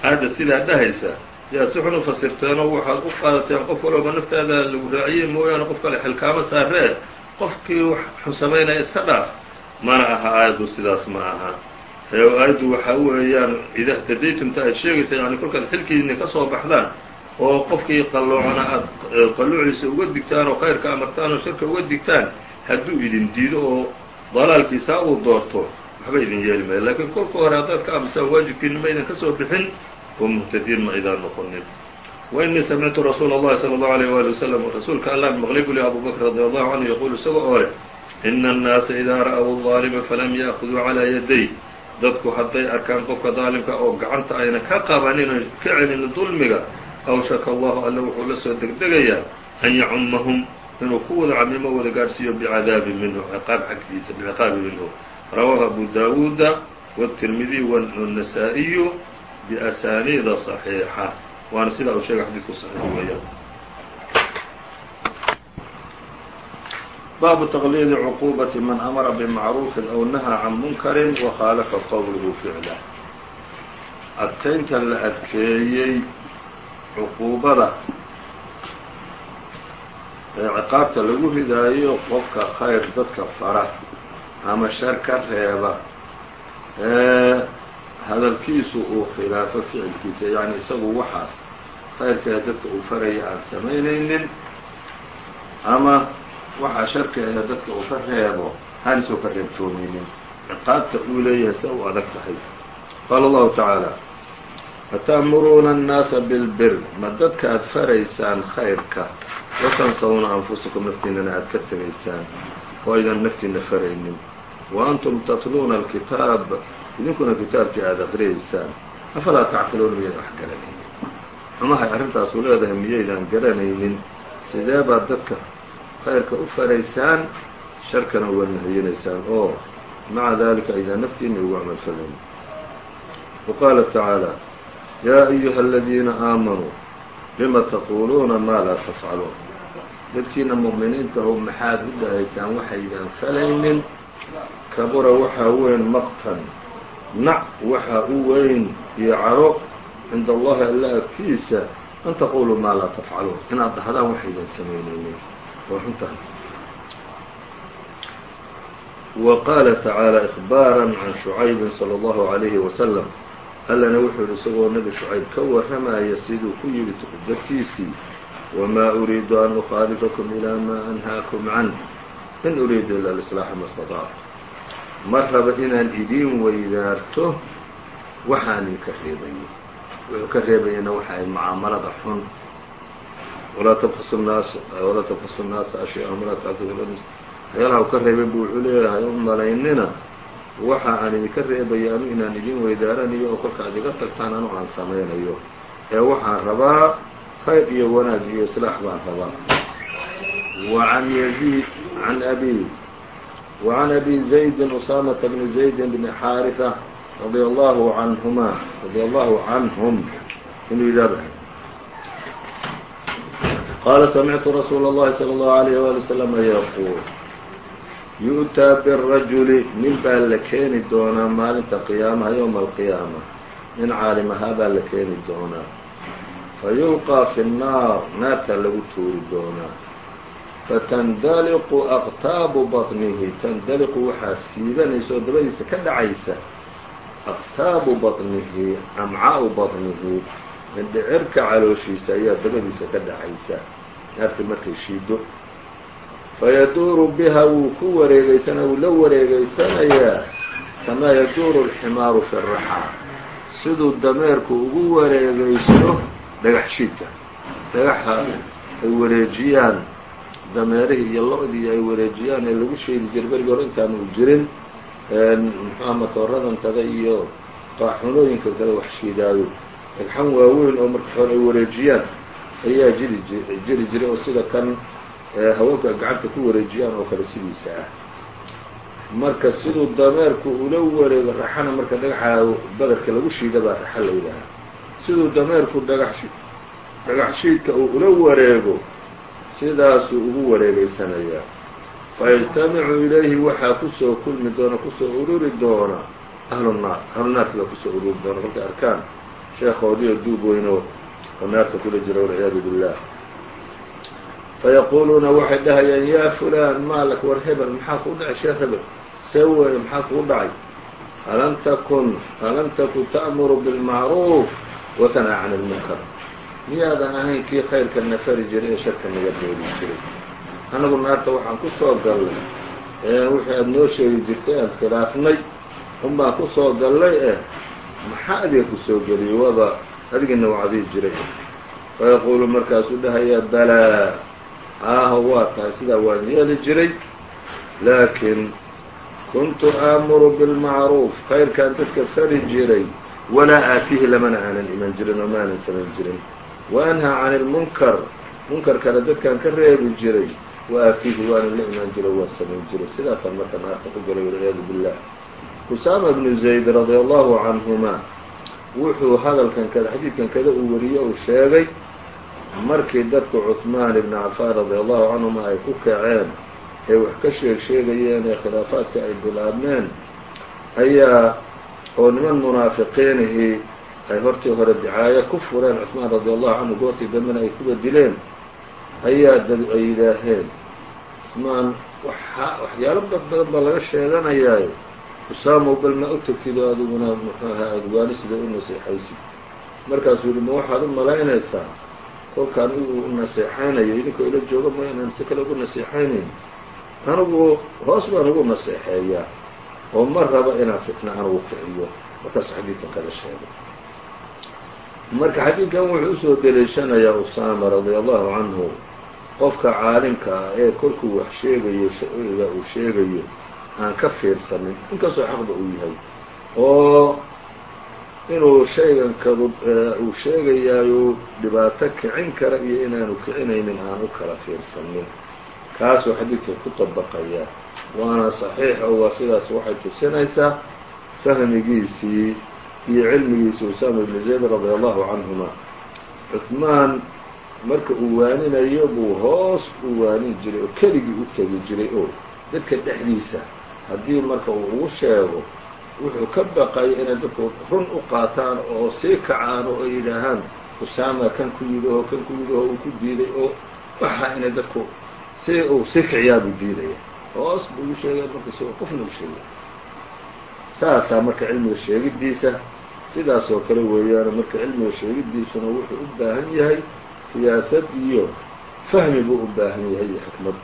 aadda sidaa dhahaysa yaa si xun u fasirteenoo waxaad u qaadateen qof walooba naftaada lagu raaciyey mooyaane qof kale xilkaamo saaree qofkii wax xun samaynaya iska dhaaf mana aha aayaddu sidaas ma aha. Aayaddu waxaa weeyaan ida htadaytumta ay sheegaysa yani kolkaad xilkiini ka soo baxdaan oo qofkii qalloocana aad qalluuciisa uga digtaan oo khayrka amartaan oo sharka uga digtaan hadduu idin diido oo dalaalkiisaa uu doorto waxba idin yeeli maayo. Laakiin kolka hore haddaad ka amisaan waajibkiina ma idin ka soo bixin oo muhtadiin ma idaan noqonin وإنii samictu rasuula الlahi slى الlaه عalيه wali waslm rasuulka allah maqlay bu li abu bakr radي allahu canhu yaquul isaga oo leh ina الnaasa idaa ra'w الظaalima falam yأkhuduu calىa yaday dadku hadday arkaan qofka daalimka oo gacanta ayna ka qabanin o ka celin dulmiga awshaka allahu alla wuxuu la soo degdegayaa an yacumahum inuu ku wada camimo wada gaadhsiiyo bicadaabi minhu ciqaab xaggiisa biciqaabi minhu rawaahu abu daawuuda wالtirmidiy wالنasaaئiyu biasaniida صaxiixa waana sidaa uu sheegay xadiidku صaxiix weeyaan baabu تqliidi cquubaةi man amara bmacruufi aw nahaa can munkari wakhaalafa qowluhu ficlah adkaynta la adkeeyey cuquubada ee ciqaabta lagu ridaayo qofka khayr dadka fara ama shar ka reeba ee hadalkiisu uu khilaafo ficilkiisa yacni isagu waxaas khayrkae dadka uu faraya aan samaynaynin ama waxaa sharkeeda dadka uu ka reebo hanisoo ka reebtoominin ciqaabta uu leeyahay se u adag tahay. Qaala allahu tacaala ata'muruuna annaasa bilbir ma dadka aad faraysaan khayrka? Watansawna anfusakum naftiinana aad ka tegaysaan oo aydan naftiina faraynin wa antum tatluuna alkitaab idinkuna kitaabkii aada aqriyaysaan afalaa tacqiluuna miyayd wax garanaynin xumahay arrintaasu leedahay miyaydaan garanaynin sidee baad dadka khayrka u faraysaan sharkana uga nahiyinaysaan oo maca dalika aydaan naftiina ugu camalfalayn wa qaala tacaala yaa ayuha aladiina aamanuu lima taquuluuna maa laa tafcaluun dadkiina mu'miniintahu maxaad u dhahaysaan waxaydaan falaynin kabura waxaa weyn maqtan nac waxaa u weyn iyo caro cinda allahi alla agtiisa an taquluu maa laa tafcaluun inaad dhahdaan waxaydan samaynaynin waa runtaas wa qaala tacaala ikhbaara can shucaybin salى اllahu عalayhi wasalam allana wuxuu yihi isagoo nebi shucayb ka warramaya siduu ku yidhi dadkiisii wamaa uriidu an ukhaalifakum ilaa maa anhaakum canh in uriidu ila lislaaxa ma staطactu ma raba inaan idiin weydaarto waxaan idinka reebayo wuxuu ka reebayana waxa ay mucaamalada xun. Walaa tabkasu naas walaa tabkasu naasa ashyaahum walaa tactidu waxyaalaha u ka reebay bu wuxuu leeyahay u waxa aan idinka reebayo anu inaan idin weydaaranayo oo kolka ad iga tagtaan anu aan samaynayo. Ee waxaan rabaa khayr iyo wanaag iyo islaax baan rabaa wa can yaziid can abi wa can abi zaydin usaamata bni zaydin bni xaarisa radia allahu canhuma radia allahu canhum inuu yidhahda qaala samictu rasuula اllahi salى اllahu alayh wali waslama yaquul yu'taa birajuli nin baa la keeni doonaa maalinta qiyaamaha yowma alqiyaama nin caalim ahaa baa la keeni doonaa fa yulqaa fi nnaar naartaa lagu tuuri doonaa fatandaliqu aqtaabu baطnihi tandaliqu waxaa siibanaysa oo dabadiisa ka dhacaysa aqtaabu baطnihi amcaau baطnihi mindhicirka calooshiisa ayaa dabadiisa ka dhacaysa naartii markay shiido fayaduuru biha wuu ku wareegeysana wuu la wareegeysanayaa kamaa yaduuru alximaaru fi raxaa siduu dameerku ugu wareegeysto dhagax shiidka dhagaxa ay wareejiyaan dameerihii iyo lo-dii ay wareejiyaan ee lagu sheegi jiray berigi hore intaan uu jirin muxuha matooradan kada iyo qaaxunooyinka kada wax shiidaayo. Dhagxan waaweyn oo marka hore ay wareejiyaan ayaa jiri jiri jiray oo sida kan haweenku gacanta ku wareejiyaan oo kale sidiisa ah. Marka siduu dameerku ula wareego raxana marka dhagaxa badarka lagu shiida baa raxa la yidhaahaa. Siduu dameerku dhagax dhagax shiidka uu ula wareego sidaasuu ugu wareegeysanayaa fayajtamicu ilayhi waxaa ku soo kulmi doona ku soo ururi doona ahlunaar ahlunaarki baa ku soo ururi doona. Markay arkaan sheekhoodiio duub weynoo oo naarta kula jira walciyaadu billah fayaquuluuna waxay dhahayaan yaa fulaan maalak war hebel maxaa kuu dhacay sheekh hebel? See weeye maxaa kuu dhacay? Alam takun alam takun ta'muru bilmacruuf watanhaa can ilmunkar miyaadan ahayn kii khayrka na fari jiray ee sharka naga reebi jiray? Annagu naarta waxaan ku soo gallay wixii aada noo sheegi jirtay aan khilaafnay un baan ku soo gallay eh maxaa adiga ku soo geliyey waaba adigina wacdii jiray. Fayaquulu markaasuu dhahayaa balaa aaho waa tahay sidaa waan yeeli jiray. Laakiin kuntu aamuru bilmacruuf khayrkaan dadka fari jiray. Walaa aatiihi lamana aanan iman jirin oo maanan samayn jirin wa anhaa cani ilmunkar munkarkana dadkaan ka reebi jiray. Wa aatiihi waanan la imaan jiro waa samayn jiray sidaasaan marka naarta ku galay walciyaadu billah. Usaama bnu zayd radia allahu canhuma wuxuu hadalkan kada xadiidkan kada uu wariye uu sheegay markii dadku cuثmaan ibn cafaan radia allahu canhuma ay ku kaceen ee wax ka sheeg sheegayeen ee khilaafaadka ay bilaabmeen ayaa oo niman munaafiqiinihii ay hortii hore dicaayo ku fureen cuثmaan radia allahu canhu goortii dambena ay kuba dileen ayaa dad ay yidhaaheen cuثmaan waxa waxyaalo bad badan baa laga sheeganayaayo usaamow bal ma u adiguna muxuu ahaa adwaani sida u naseexaysid markaasuu yihi ma waxaad u malaynaysaa? Kolkaan igu naseexaynayo idinkoo ila jooga ma inaan si kale ugu naseexaynayn anigu hoos baan ugu naseexeeyaa oo ma raba inaan fitna anugu kiciyo. Markaasuu xadiidkan kada sheegay marka xadiidkan wuxuu u soo deliishanayaa usaama radia allahu canhu qofka caalimka ah ee kolkuu wax sheegayo shayga uu sheegayo aan ka fiirsanin inkastoo xaqba uu yahay. Oo inuu shaygan kadu uu sheegayaayu dhibaato kicin kara iyo inaanu kicinaynin aan u kala fiirsanin. Kaasuu xadiidka ku dabaqaya waana saxiix oo waa sidaas waxay tusinaysaa fahmigiisii iyo cilmigiisii usaama ibni zayd radia allahu canhuma cuثmaan marka uu waaninayo buu hoos u waanin jiray oo keligii u tegi jiray oo dadka dhexdiisa. Haddii marka uu ugu sheego wuxuu ka baqaya inay dadku run u qaataan oo sii kacaan oo ay yidhaahaan usaama kan ku yidhi oo kan ku yidhi oo uu ku diiday oo waxa inay dadku si uu sii kiciyaa buu diidaya. Hoos buu ugu sheegaya marka uu qofna u sheegay. Saasaa marka cilmiga sheegiddiisa sidaas oo kale weeyaan marka cilmiga sheegiddiisuna wuxuu u baahan yahay siyaasad iyo fahmi buu u baahan yahay iyo xikmad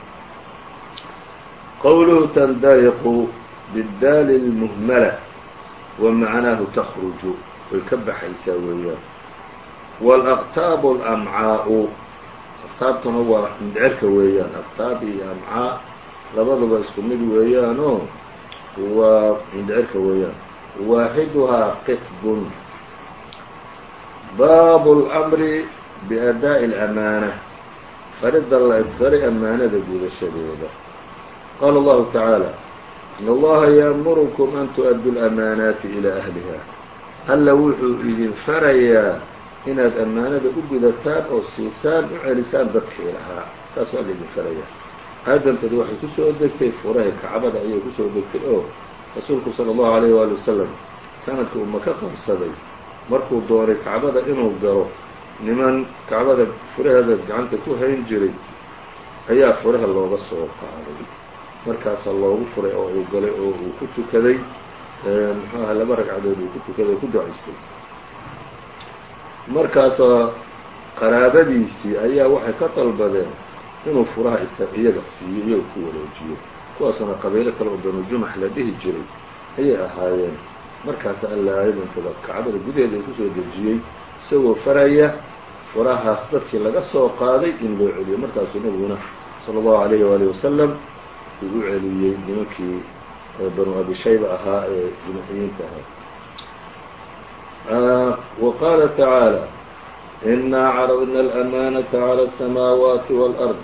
qowluhu tandaliqu biddaali اlmuhmala wa macnaahu takruju way ka baxaysaa weeyaan wاlaqtaabu اlamcaau aqtaabtuna waa mindcerka weeyaan aqtaab iyo amcaa labaduba isku mid weeyaanoo waa mindcerka weeyaan waaxiduhaa qitbun baabu اlأmri biadaaءi اlأmaanة farida la isfaray amaanada gudashadeeda qaala allahu tacaala in allaha yaamurukum an tu-addu lamaanaati ilaa ahliha alla wuxuu idin farayaa inaad ammaanada u gudataan oo siisaan u celisaan dadkii lahaa saasuu alla idin farayaa aadantadi waxay ku soo degtay furahi kacbada ayay kusoo degtay oo rasuulku sala allahu alayh waali wasalam sannadkii uu maka qabsaday. Markuu doonay kacbada inuu galo niman kacbada furaheeda gacanta ku hayn jiray ayaa furaha looga soo qaaday. Markaasaa loogu furay oo uu galay oo uu ku tukaday muxuu aha laba ragcadood uu ku tukaday oo ku ducaystay. Markaasaa qaraabadiisii ayaa waxay ka dalbadeen inuu furaha isa iyaga siiyo iyaga ku wareejiyo kuwaasuna qabiilo kale oo banu jumax la dhihi jiray ayay ahaayeen markaas alla aayadankada kacbada gudaheeda ay kusoo dejiyey isagoo faraya furahaas dadkii laga soo qaaday in loo celiyo markaasuu nabiguna sala allahu alayhi waalihi wasalam uu u celiyey nimankii banu abi shayba ahaa ee jumaxiyiinta ahaa wa qaala tacaalى inaa caradna alamaanaةa calى الsamaawaati wاlأrض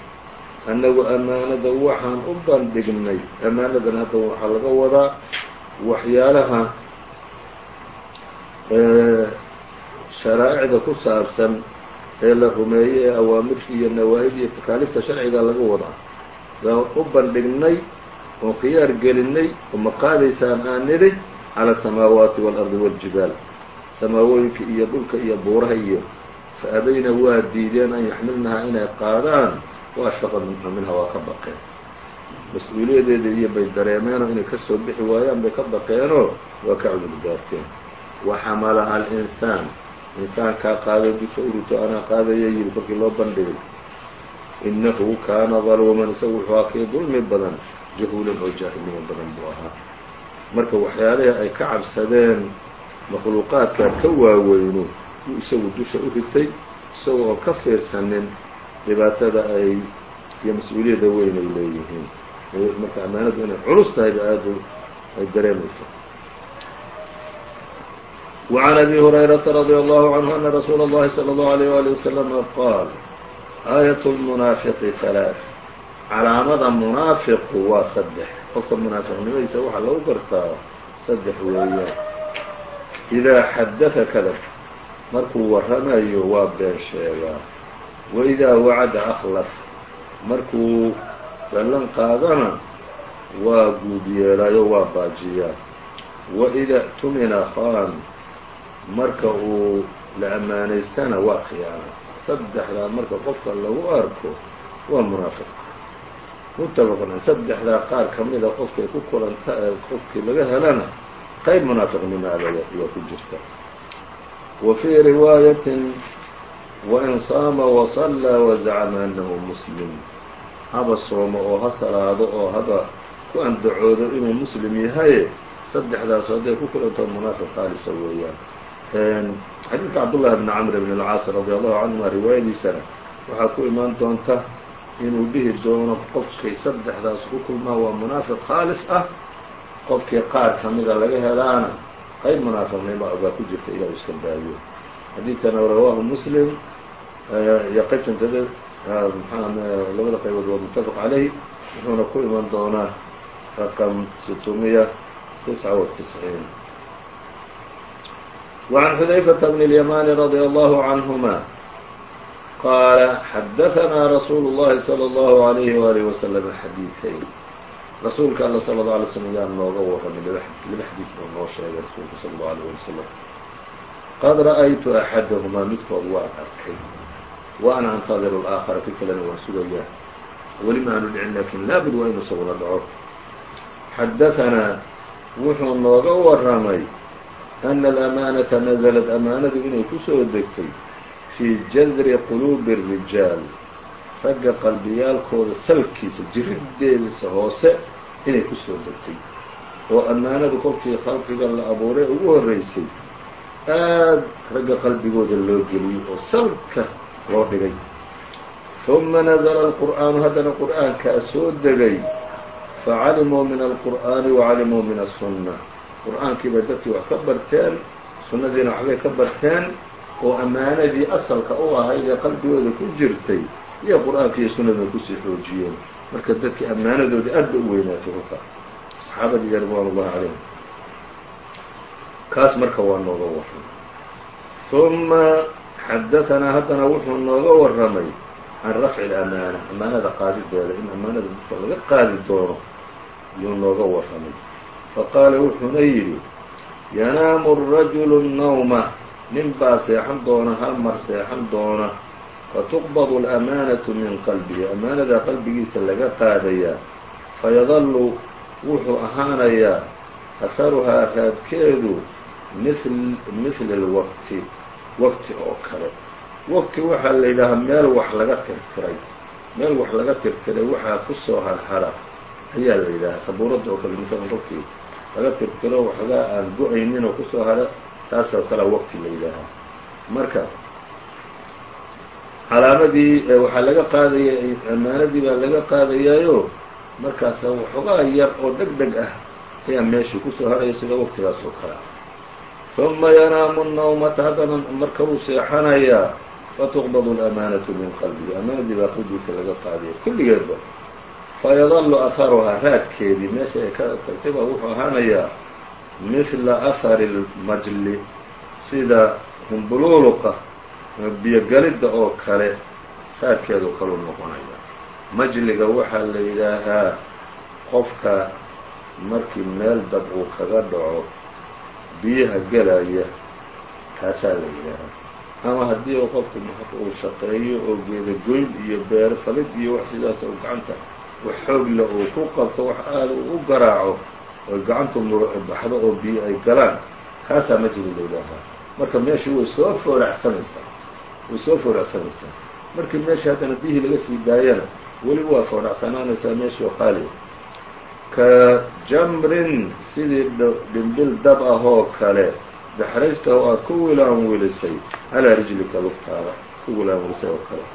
annagu amaanada waxaan u bandhignay. Amaanadan hadda waxaa laga wadaa waxyaalaha sharaa'icda ku saabsan ee la rumeeyey ee awaamirka iyo nawaahid iyo takaaliifta sharciga laga wadaa. Baan u bandhignay oon khiyaar gelinay oo ma qaadaysaan aan nidhi cala asamaawaati waalardi waaljibaal samaawooyinka iyo dhulka iyo buuraha iyo fa abayna waa diideen an yaxmilnahaa inay qaadaan wa ashfaqna minha waa ka baqeen. Mas'uuliyadeeda iyo bay dareemeenoo inay ka soo bixi waayaan bay ka baqeenoo waa ka cudur daarteen wa xamalaha alinsaan. Insaankaa qaado dusha uruto anaa qaadaya yidhi kolkii loo bandhigay. Innahu kaana daluuman isagu wuxuu aa kii dulmi badan jahuulan oo jaahilnimo badan buu ahaa. Marka waxyaalihii ay ka cabsadeen makhluuqaadkaa ka waaweynu yuu isagu dusha u ritay isagoo ka fiirsanin dhibaatada ay iyo mas-uuliyadda weyn ay leeyihiin marka ammaanadu inay culus tahayba aada ay dareemaysa وعn أbي هريرة رضي الله عنه أن رsuuل الlhi صلى الله عليه وaلي وسلم qاal آية المنaafiqi ثaلاaث calaamada munaafiqu waa saddex qofka munaafiqnimadiisa waxaa lagu gartaa saddex weeyaan إidaa xadaثa kadab markuu warramayo waa been sheegaa waidaa wacada aklaf markuu ballan qaadana waa guud yeelayo waa baajiyaa waidaa tumina khan marka uu la ammaanaystana waa khiyaana saddexdaa marka qofka lagu arko waa munaafiq muttafaqun saddexdaa qaar ka mida qofkay ku kulanta qofkii laga helana qayb munaafiqnimaada waa ku jirta wa fii riwaayatin wain saama wasallaa wazacama annahu muslim haba soomo oo ha salaado oo haba ku andacoodo inuu muslim yahaye saddexdaas hadday ku kulanto munaafiq khaalisa weeyaan xadiidka cabdullahi bni camr bn alcaas radi allahu canhuma riwaayadiisana waxaa ku imaan doonta inuu dhihi doono qofkay saddexdaas ku kulmaa waa munaafiq khaalis ah qofkii qaar ka mida laga helaana qayb munaafiqnimo baa ku jirta ilah iska baayo xadiidkana rawaahu muslim iyo qaybtantada labada qaybood waa muttafaq calayh wuxuuna ku iman doonaa raqam situmiya tisca wa tisciin وعن xudayفة بن اليمان رضي الله عنهما qاaل xdثnaa رsuuل الlahi صلى الله عليه وaله وسلم xadيiثayn rasuulka all صلى الله عليه وسلم yaa nooga waramay laba xadiid buu noo sheegay rasuulka صلى الله عليه وسلم qad ra'aytu أxadهmaa midkood waan arkay وأna أntadiر الآخر ki kalena waan sugayaa weli ma aanu dhicin lakin laabud waa inu isaguna dhaco xadaثnaa wuxuu nooga waramay أن الأmاnةa نزلت أmaanadu inay ku soo degtay fii jadri quluubi الrijaal ragga qalbiyaalkooda salkiisa jirideediisa hoose inay ku soo degtay oo ammaanadu kolkii khalqiga la abuuray ugu horreysay aad ragga qalbigooda loo geliyey oo salka loo dhigay ثuma نزla الqur'aanu haddana qur'aankaa soo degay facalimuu min الqur'aani وcalimuu min الsunnة qur-aankii bay dadkii wax ka barteen sunnadiina waxbay ka barteen oo ammaanadii asalka u ahayd ee qalbigooda ku jirtay iyo qur-aanka iyo sunnaduna kusii xoojiyeen marka dadkii ammaanadoodii aad bay u weynaatay kolka saxaabadii iyo ridwaan ullahi calayhim kaas marka waa nooga warramay uma xadatanaa haddana wuxuu nooga warramay can rafci alamaana amaanada qaadideeda in amaanada dadka laga qaadi doono yuu nooga warramay faqaala wuxuuna yidhi yanaamu الrajulu الnawma nin baa seexan doona hal mar seexan doona fatuqbadu اlأmaanaةu min qalbihi amaanada qalbigiisa laga qaadayaa fayadallu wuxuu ahaanayaa aharuhaa raadkeedu mihla اlwaqti waqti oo kale. Waqti waxaa la yidhaahaa meel wax laga tirtiray. Meel wax laga tirtiray waxaa ku soo harhara ayaa la yidhahaa sabuuradda oo kale misalan kolkii laga tirtiro waxoogaa aan go'aynin oo ku soo hara taasoo kale waqti la yidhaahaa marka calaamadii waxaa laga qaadayay amaanadii baa laga qaadayaayo markaasa waxoogaa yar oo deg deg ah ayaa meeshii ku soo haraya sida waqtigaas oo kale ثuma yanaamu الnawmata haddana marka uu seexanayaa fatuqbad الأmaanaةu min qalbihi amaanadii baa qalbigiisa laga qaadaya kulligeedba fayadalu aharuhaa raadkeedii meesha ay ka tagtay baa wuxuu ahaanayaa mihla ahari اlmajli sida humbuluuluqa biyogelidda oo kale raadkeedu kaluu noqonaya majliga waxaa la yidhaahaa qofka markii meel dab uu kaga dhaco biyaha gelaya taasaa la yidhaahaa. Ama haddii u qofku uu shaqeeyo oo geedagoyn iyo beero falid iyo wax sidaas u gacanta wax xoogle uu ku qabto wax aada u garaaco oy gacantu baxdo oo biyo ay galaan kaasaa majli la yidhaahaa. Marka meeshii way soo fooracsanaysaa way soo fooracsanaysaa. Markii meeshii haddana biyihii laga sii daayana weli waa foodhacsanaanaysaa meeshii oo qaaliya ka jamrin sidii dhimbil dab ah oo kale daxraystahu aada ku wilaanwilisay calaa rijlika lugtaada ku wilaanwilisay oo kale.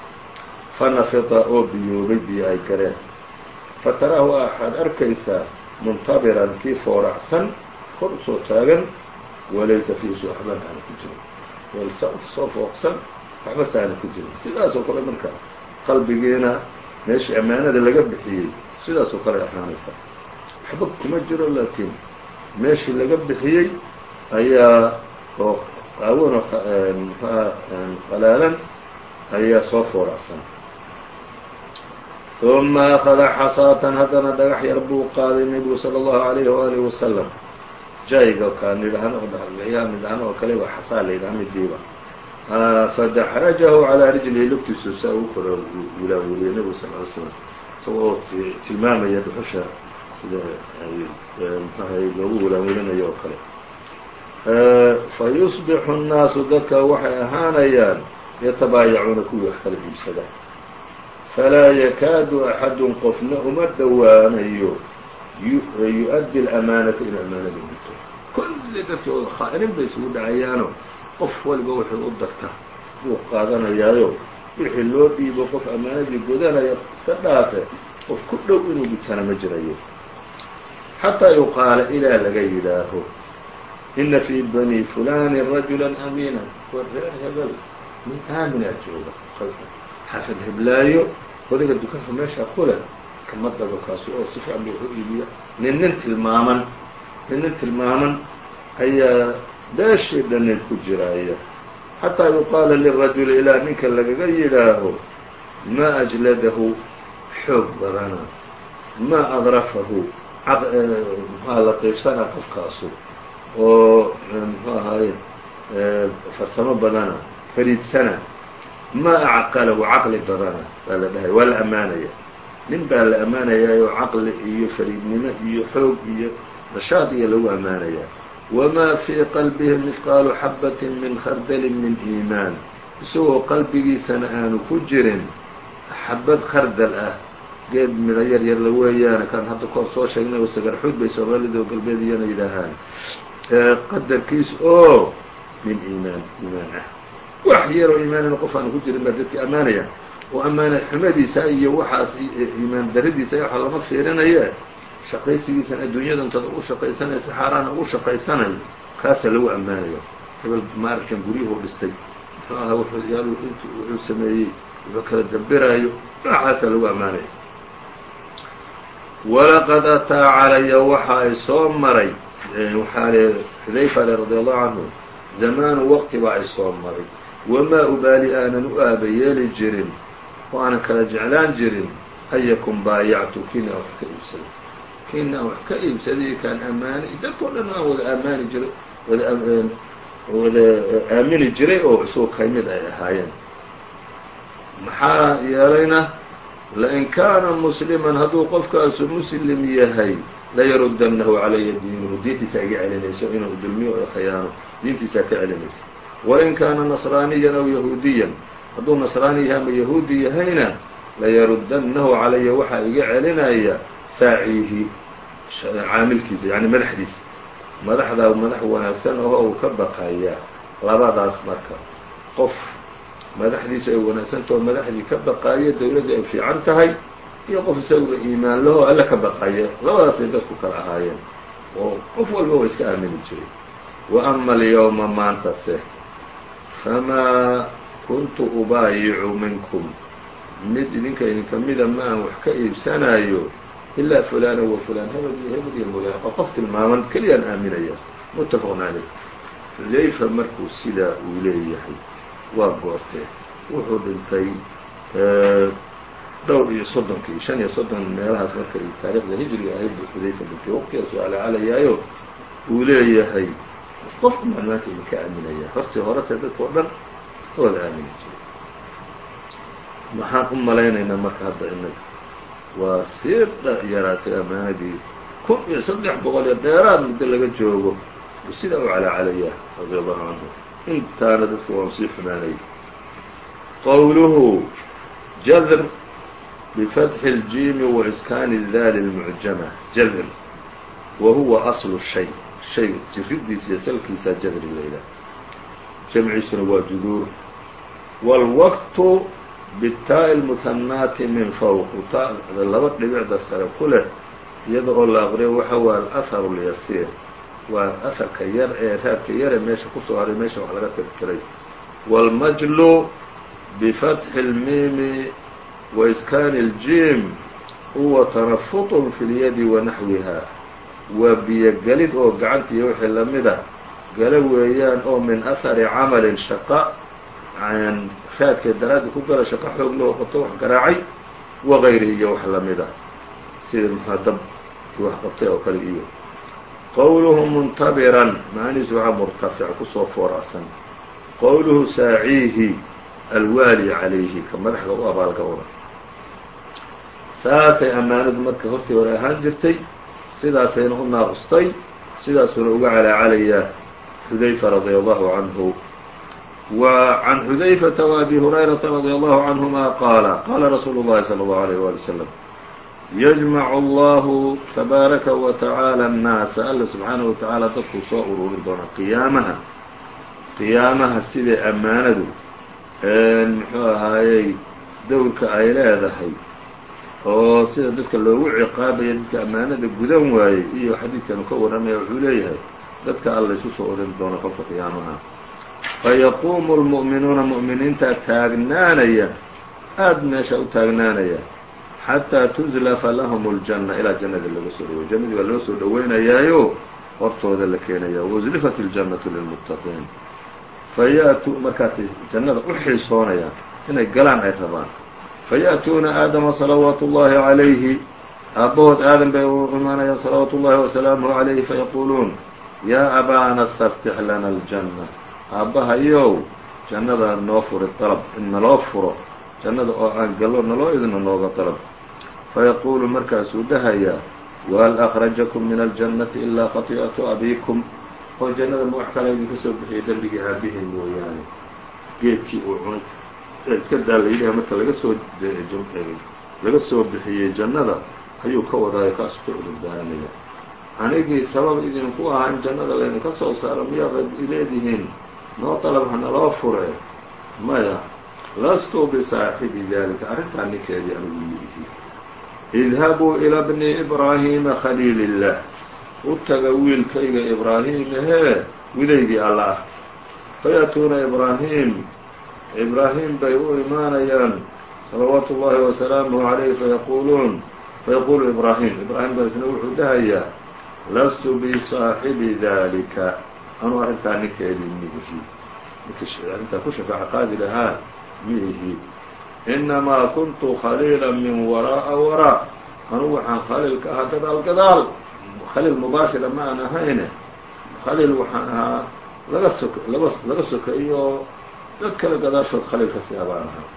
Fanafita oo biyoobay biyo ay galeen fataraahu waxaad arkaysaa muntabiran kii fooracsan kor u soo taagan walaysa fiihi waxban aana ku jirin. Walsa soo fooqsan waxba saana ku jirin. Sidaasoo kale marka qalbigiina meeshii ammaanada laga bixiyey sidaasoo kale ahaanaysa waxba kuma jiro laakiin meeshii laga bixiyey ayaa oo qaawan oo mxuha qalaalan ayaa soo fooracsan uma akada xasaatan haddana dhagax yar buu qaaday nebigu salى اllahu عalayhi waalihi wasalam jayga kaa nidhahan oo dhagaxyaa nidhahan oo kale waa xasaa la yidhaha midiiba fadaxrajahu calىa rijlihi lugtiisu saa ugu kora wilaawiliyey nebigu sal ly slam isagoo tilmaamaya dhuxusha sida mxuahay loogu wilaawilinayo oo kale fayusbixu الnaasu dadka waxay ahaanayaan yatabaayacuuna kuwii wax kala iibsada falaa yakaadu axadun qofna uma dhowaanayo yu-addi اlamaanata in amaanada guto kulli dadkooda khaa'iniin bay isugu dhacayaano qof waliba wuxuu u darta buu qaadanayaayo wixii loo dhiibo qof ammaanadii godanaya iska dhaafe qof ku dhow inuu gutana ma jirayo xataa yuqaala ilaa laga yidhaaho ina fii bani fulani rajula amiina war reer hebel nin aaminaa jooga xaafid heblaayo odayga dukaanka meeshaa ku leh kama dago kaasi oo si fiican buu wuxu iibiya nin nin tilmaaman nin nin tilmaaman ayaa beeshii dhannin ku jiraaya xataa yuqaala lirajuli ilaa ninka lagaga yidhaaho maa ajladahu xoog badana maa adrafahu mxuha latiifsana qofkaasu? Oo mxuu ahaaye farsamo badana fariidsana ma acqalahu caqli badana baa la dhahay waa la ammaanaya. Nin baa la ammaanayaa oo caqli iyo fariidnimo iyo xoog iyo nashaad iyo lagu ammaanaya. Wamaa fii qalbihi mihqaalu xabatin min khardalin min iimaan. Isagoo qalbigiisana aanu ku jirin xabad khardal ah geed midho yar la weeyaane kaan hadda koor soo sheegnay oo sagarxuud bay soomaalida oo galbeed iyana yidhaahaan. Qadarkiis oo min iimaan iimaan ah. Wax yaroo iimaanina qof aanu ku jirin baa dadkii ammaanaya. Oo ammaana xumadiisa iyo waxaas iimaan daridiisa iyo waxa lama fiirinaye. Shaqaysigiisan adduunyada intaad ugu shaqaysanaysa xaaraana ugu shaqaysanayo kaasa lagu ammaanayo. Hebel maarkan guryuhu dhistay. Muxuu ahaa wuxuu sameeyey wuxuu kala dambiraayo noocaasa lagu ammaanaya walaqad ataa calaya waxa ay soo maray waxaa le xudayfa le radi allahu canhu zamaanu waqti baa ay soo maray wamaa ubaali aanan u aaba yeeli jirin oo aanan kala jeclaan jirin ayakum baayactu kiina wax ka iibsaday kiina aan wax ka iibsaday kaan ammaani dadkao dhan aan wada ammaani jiray wada wada aamini jiray oo isagoo ka mid ay ahaayeen maxaa yeelayna lain kaana musliman hadduu qofkaasu muslim yahay layarudanahu calaya diinuhu diintiisaa iga celinayso inuu dulmiyo oo khayaano diintiisaa ka celinaysa wain kaana nasraaniyan aw yahuudiyan hadduu nasraani yahay ama yahuudi yahayna layarudanahu calaya waxaa iga celinaya saaciihi caamilkiisa yani madaxdiisa madaxdaa madax wanaagsan oo uu ka baqaya labadaas marka qof madaxdiisu ay wanaagsantaho madaxdii ka baqaaya dowladda ay fiican tahay iyo qof isaguna iimaan laho alle ka baqaya labadaasay dadku kala ahaayeen oo qof walba waa iska aamini jiray. Wa ama alyawma maantase famaa kuntu ubaayicu minkum mid idinka idinka mida ma aan wax ka iibsanaayo ilaa fulana wa fulan hebel iyo hebel iyo mulan oo qof tilmaaman keliyaan aaminaya. Muttafaqun caleyh xudayfa markuu sidaa uu leeyahay waa goortee wuxuu dhintay dhowr iyo soddonkii shan iyo soddon meelahaas markay taarikhda hijriga ahayd buu xudayfa dhintay waqtigaasuu calaacalayaayo uu leeyahay qofku maclumaadka idinka aaminaya hortii horese dadka o dhan wada aamini jiray maxaan u malaynaynaa marka hadda inaga waa sii yaraatay amaanadii kun iyo saddex boqol iyo dheeraad muddo laga joogo buu sidaa u calaacalayaa radia allahu canhu intaana dadku waa sii xumaanayay qowluhu jadr bifatxi اljiimi waiskaani daali اlmucjama jadr wa huwa aslu shay shay jiridiisa iyo salkiisa jadri layidhaah jamciisuna waa juduur wاlwaqtu bitaa'i اlmuhanaati min fawq taada laba dhibicda sare ku leh iyada oo la aqriyo waxa waa alahar اlyasiir waa aharka yar ee raadka yare meesha kusoo haray meesha wax laga tirtiray wاlmajlu bifatxi اlmiimi waiskaani اljim huwa tanafuطun fi اlyadi wanaxwiha waa biyogelid oo gacanta iyo wixii lamida gala weeyaan oo min ahari camalin shaqa raadkeed daraaddi ku gala shaqo xoog loo qabto wax garaacay wagayrihi iyo wax lamida sida muxua dab wax qabtay oo kale iyo qowluhu muntabiran macnihiisu waxaa murtafic kusoo fooracsan qowluhu saaciihi alwaali calayhi ka madaxda u abaalka oda saasay ammaanadu marka hortii hore ahaan jirtay sidaasayna u naaqustay sidaasuuna uga calaacalayaa xudayfa radia allahu canhu wa can xudayfata وabi hurayrata radia allahu canهuma qaala qaala rasuulu اllahi salى اllahu عalيyh wali wslam yajmacu allahu tabaaraka wa tacaala annaasa alla subxaanaه wa tacaala dadkuu soo ururin doona qiyaamaha qiyaamaha siday ammaanadu muxuu ahaayey dowrka ay leedahay oo sida dadka loogu ciqaabaya dadka ammaanada gudan waayey iyo xadiidkanu ka warramaya wuxuu leeyahay dadka alla isu soo odhan doona kolka qiyaamaha. Fayaquumu lmu'minuuna mu'miniintaa taagnaanaya aada meesha u taagnaanaya xataa tuzlafa lahum اljanna ilaa jannada laga soo dhaweey jannadii baa loo soo dhaweynayaayo hortooda la keenaya waslifat اljannatu lilmuttaqiin fayaatu markaasay jannada u xiisoonayaan inay galaan ay rabaan fayaأtuuna aadama salawaatu اllahi عalayhi aabbahood aadan bay u imaanayaan salawaatu اllahi wasalaamuhu عalayhi fayaquuluun yaa abaana staftix lana aljanna aabbahayow jannada noo furi dalab in naloo furo jannada oo aan gallo naloo idna nooga dalab fayaquulu markaasuu dhahayaa wahal akhrajakum min aljannati ilaa khati'atu abiikum oo jannada ma wax kale idinka soo bixiyay dembigii aabihin mooyaane geedkii uu cunay iska daa la marka laga soo laga soo bixiyey jannada ayuu ka wadaayo kaasu ka cudurdaaranaya anigii sabab idinku ahaa in jannada laydinka soo saaro miyaad leedihiin noo dalab hanaloo fure maya lastu bisaaxibi dalika arrintaa ninkeedii anigu yihi idhabuu ila bni ibraahiima khaliili illah u taga wiilkayga ibraahim ahee widaygii alla ah fayatuuna ibraahim ibraahim bay u imaanayaan salawaatu ullahi wasalaamuhu calayh fayaquuluun fayaquulu ibraahim ibraahim baa wuxuu dhahayaa lastu bisaaxibi dalika anuu arrintaa ninkeedii miihi ninkii arrintaa ku shafaaca qaadi lahaa miihi inamaa kuntu khaliila min waraa'a waraa anugu waxaan khaliil ka ahaa gadaal gadaal khaliil mubaashira ma aan ahayne khaliil waxaan ahaa laga sok laga laga sokeeyo dad kale gadaashood khaliil ka siya baan ahaa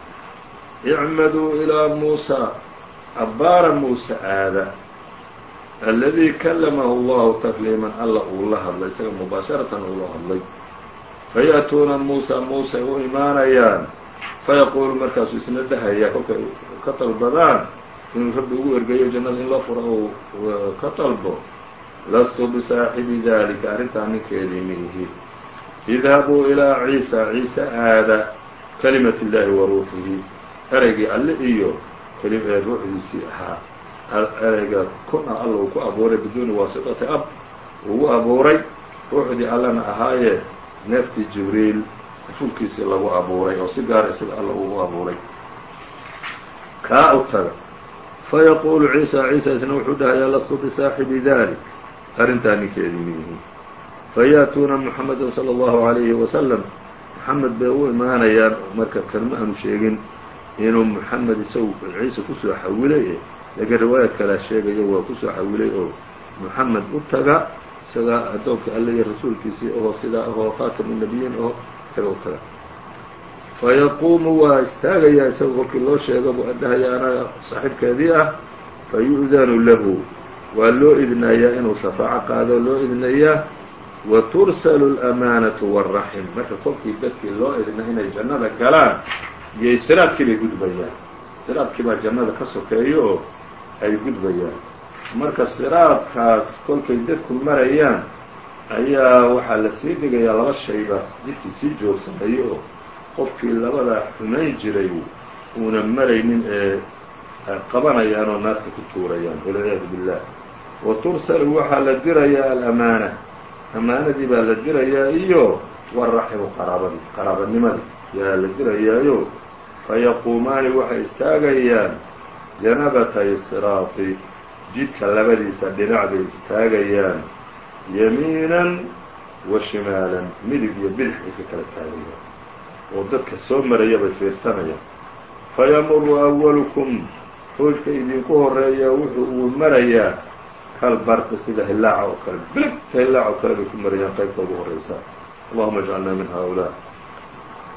icmaduu ilaa muusa abbaara muuse aada aladii kalamahu allahu takliiman alla uu la hadlay isaga mubaasharatan uu la hadlay fayaأtuuna muusa muusay u imaanayaan fayaquulu markaasuu isna dhahaya kolkay ka dalbadaan inuu rabbi ugu ergeeyo jannada in loo furo uu ka dalbo lastu bisaaxibi dalika arrintaa ninkeedii miihi idhabuu ilaa ciisa ciise aada kalimat illaahi wa ruuxihi. Ereygii alle iyo ruuxdiisii ahaa. Ereyga kun ah alla uu ku abuuray biduuni waasitati ab ugu abuuray ruuxdii allana ahaayee neeftii jibriil fulkiisii lagu abuuray oo si gaara isaga alla ugu abuuray kaa u taga fayaquulu ciisa ciisa isna wuxuu dhahayaa lastu bisaaxibi dalik arrintaa ninkeedii miyihi fayaأtuuna mحameda slى الlahu عalayhi waslm moxamed bay u imaanayaan marka kalma aanu sheegin inuu moxamed isagu ciise kusoo xawilay laakiin riwaayad kalea sheegaya waa kusoo xawilay oo moxamed u taga isagaa addoonka alle iyo rasuulkiisii ahoo sidaa ahoo khaatamu nabiyiin aho isaga u taga fayaquumu waa istaagayaa isaga kolkii loo sheega buu adhahaya anaa saaxiibkeedii ah fayu'danu lahu. Waa loo idnayaa inuu shafaaco qaado loo idnayaa. Wa tursalu alamaanatu wاlraxim marka kolkii dadkii loo idna inay jannada galaan iyo siraadkii bay gudbayaan. Siraadkii baa jannada ka sokeeyo oo ay gudbayaan. Marka siraadkaas kolkay dadku marayaan ayaa waxaa la sii dhigayaa laba shay baas jidkii sii joogsanayo oo qofkii labada xumayn jiray uuna maraynin ee qabanayaan oo naarka ku tuurayaan. Walciyaadu billah. Wa tursalu waxaa la dirayaa alamaana. Amaanadii baa la dirayaa iyo waraximu qaraabadii qaraabanimadii yaa la dirayaayo. Fayaquumaani waxay istaagayaan janabatay siraati jidka labadiisa dhinac bay istaagayaan yamiinan wa midig iyo bidix iska kala taagayaan oo dadka soo maraya bay fiirsanayaan. Fayamuru awalukum ruushka idinku horreeya wuxuu uu marayaa kalbarqi sida hillaaca oo kale. Bilibta hillaaca oo kale bay ku marayaan qaybta ugu horeysa allahuma ajcalnaa min haaulaa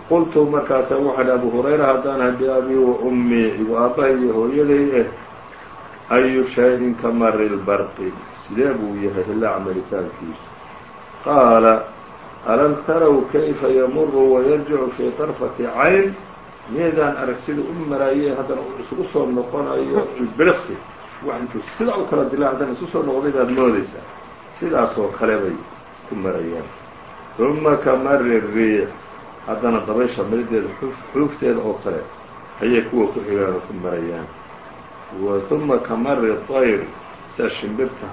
qultu markaasa waxaan abu hurayra haddaan ahay biabii wa ummii igu aabbahay iyo hooyaday eh ayu shay-in ka mari lbarqi sidee buu yahay hillaaca maritaankiisu qaala alam tarow kayfa yamuru wayarjicu fii طarfati cayn miyaydaan arag sida u maraayey haddana uu isugu soo noqonayo ilbiriqsi wax intuu sidaa u kala dilaa haddana isu soo noqday baad moodaysaa sidaasoo kale bay ku marayaan uma ka mari riix haddana dabaysha marideeda xuufteeda oo kale ayay kuwa ku xigaano ku marayaan wa uma ka mari طayr sida shimbirta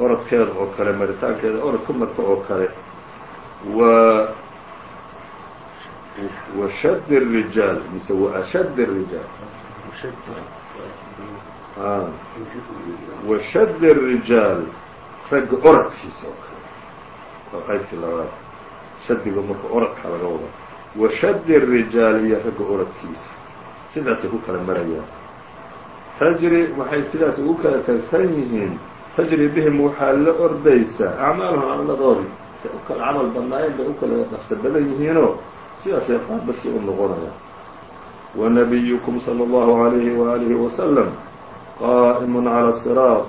orodkeeda oo kale maritaankeeda orod ku marta oo kale wa washad الrijaal mise waashad الrijaal washad الrijaal ragga orodkiisa oo kale waa qaybtii labaad shadiga marka orodka laga wado washad الrijaal iyo ragga orodkiisa sidaasay ku kala marayaan tajri waxay sidaas ugu kala tagsan yihiin tajri bihim waxaa la ordaysaa acmaaluhum camaladoodii say u kala camal badnaayeen bay u kala dhaqsa badan yihiinoo sidaasay qaabasi u noqonayaan wanabiyukum salى اllahu عalayhi waalihi wasalam qaa'imun calى الsiraaط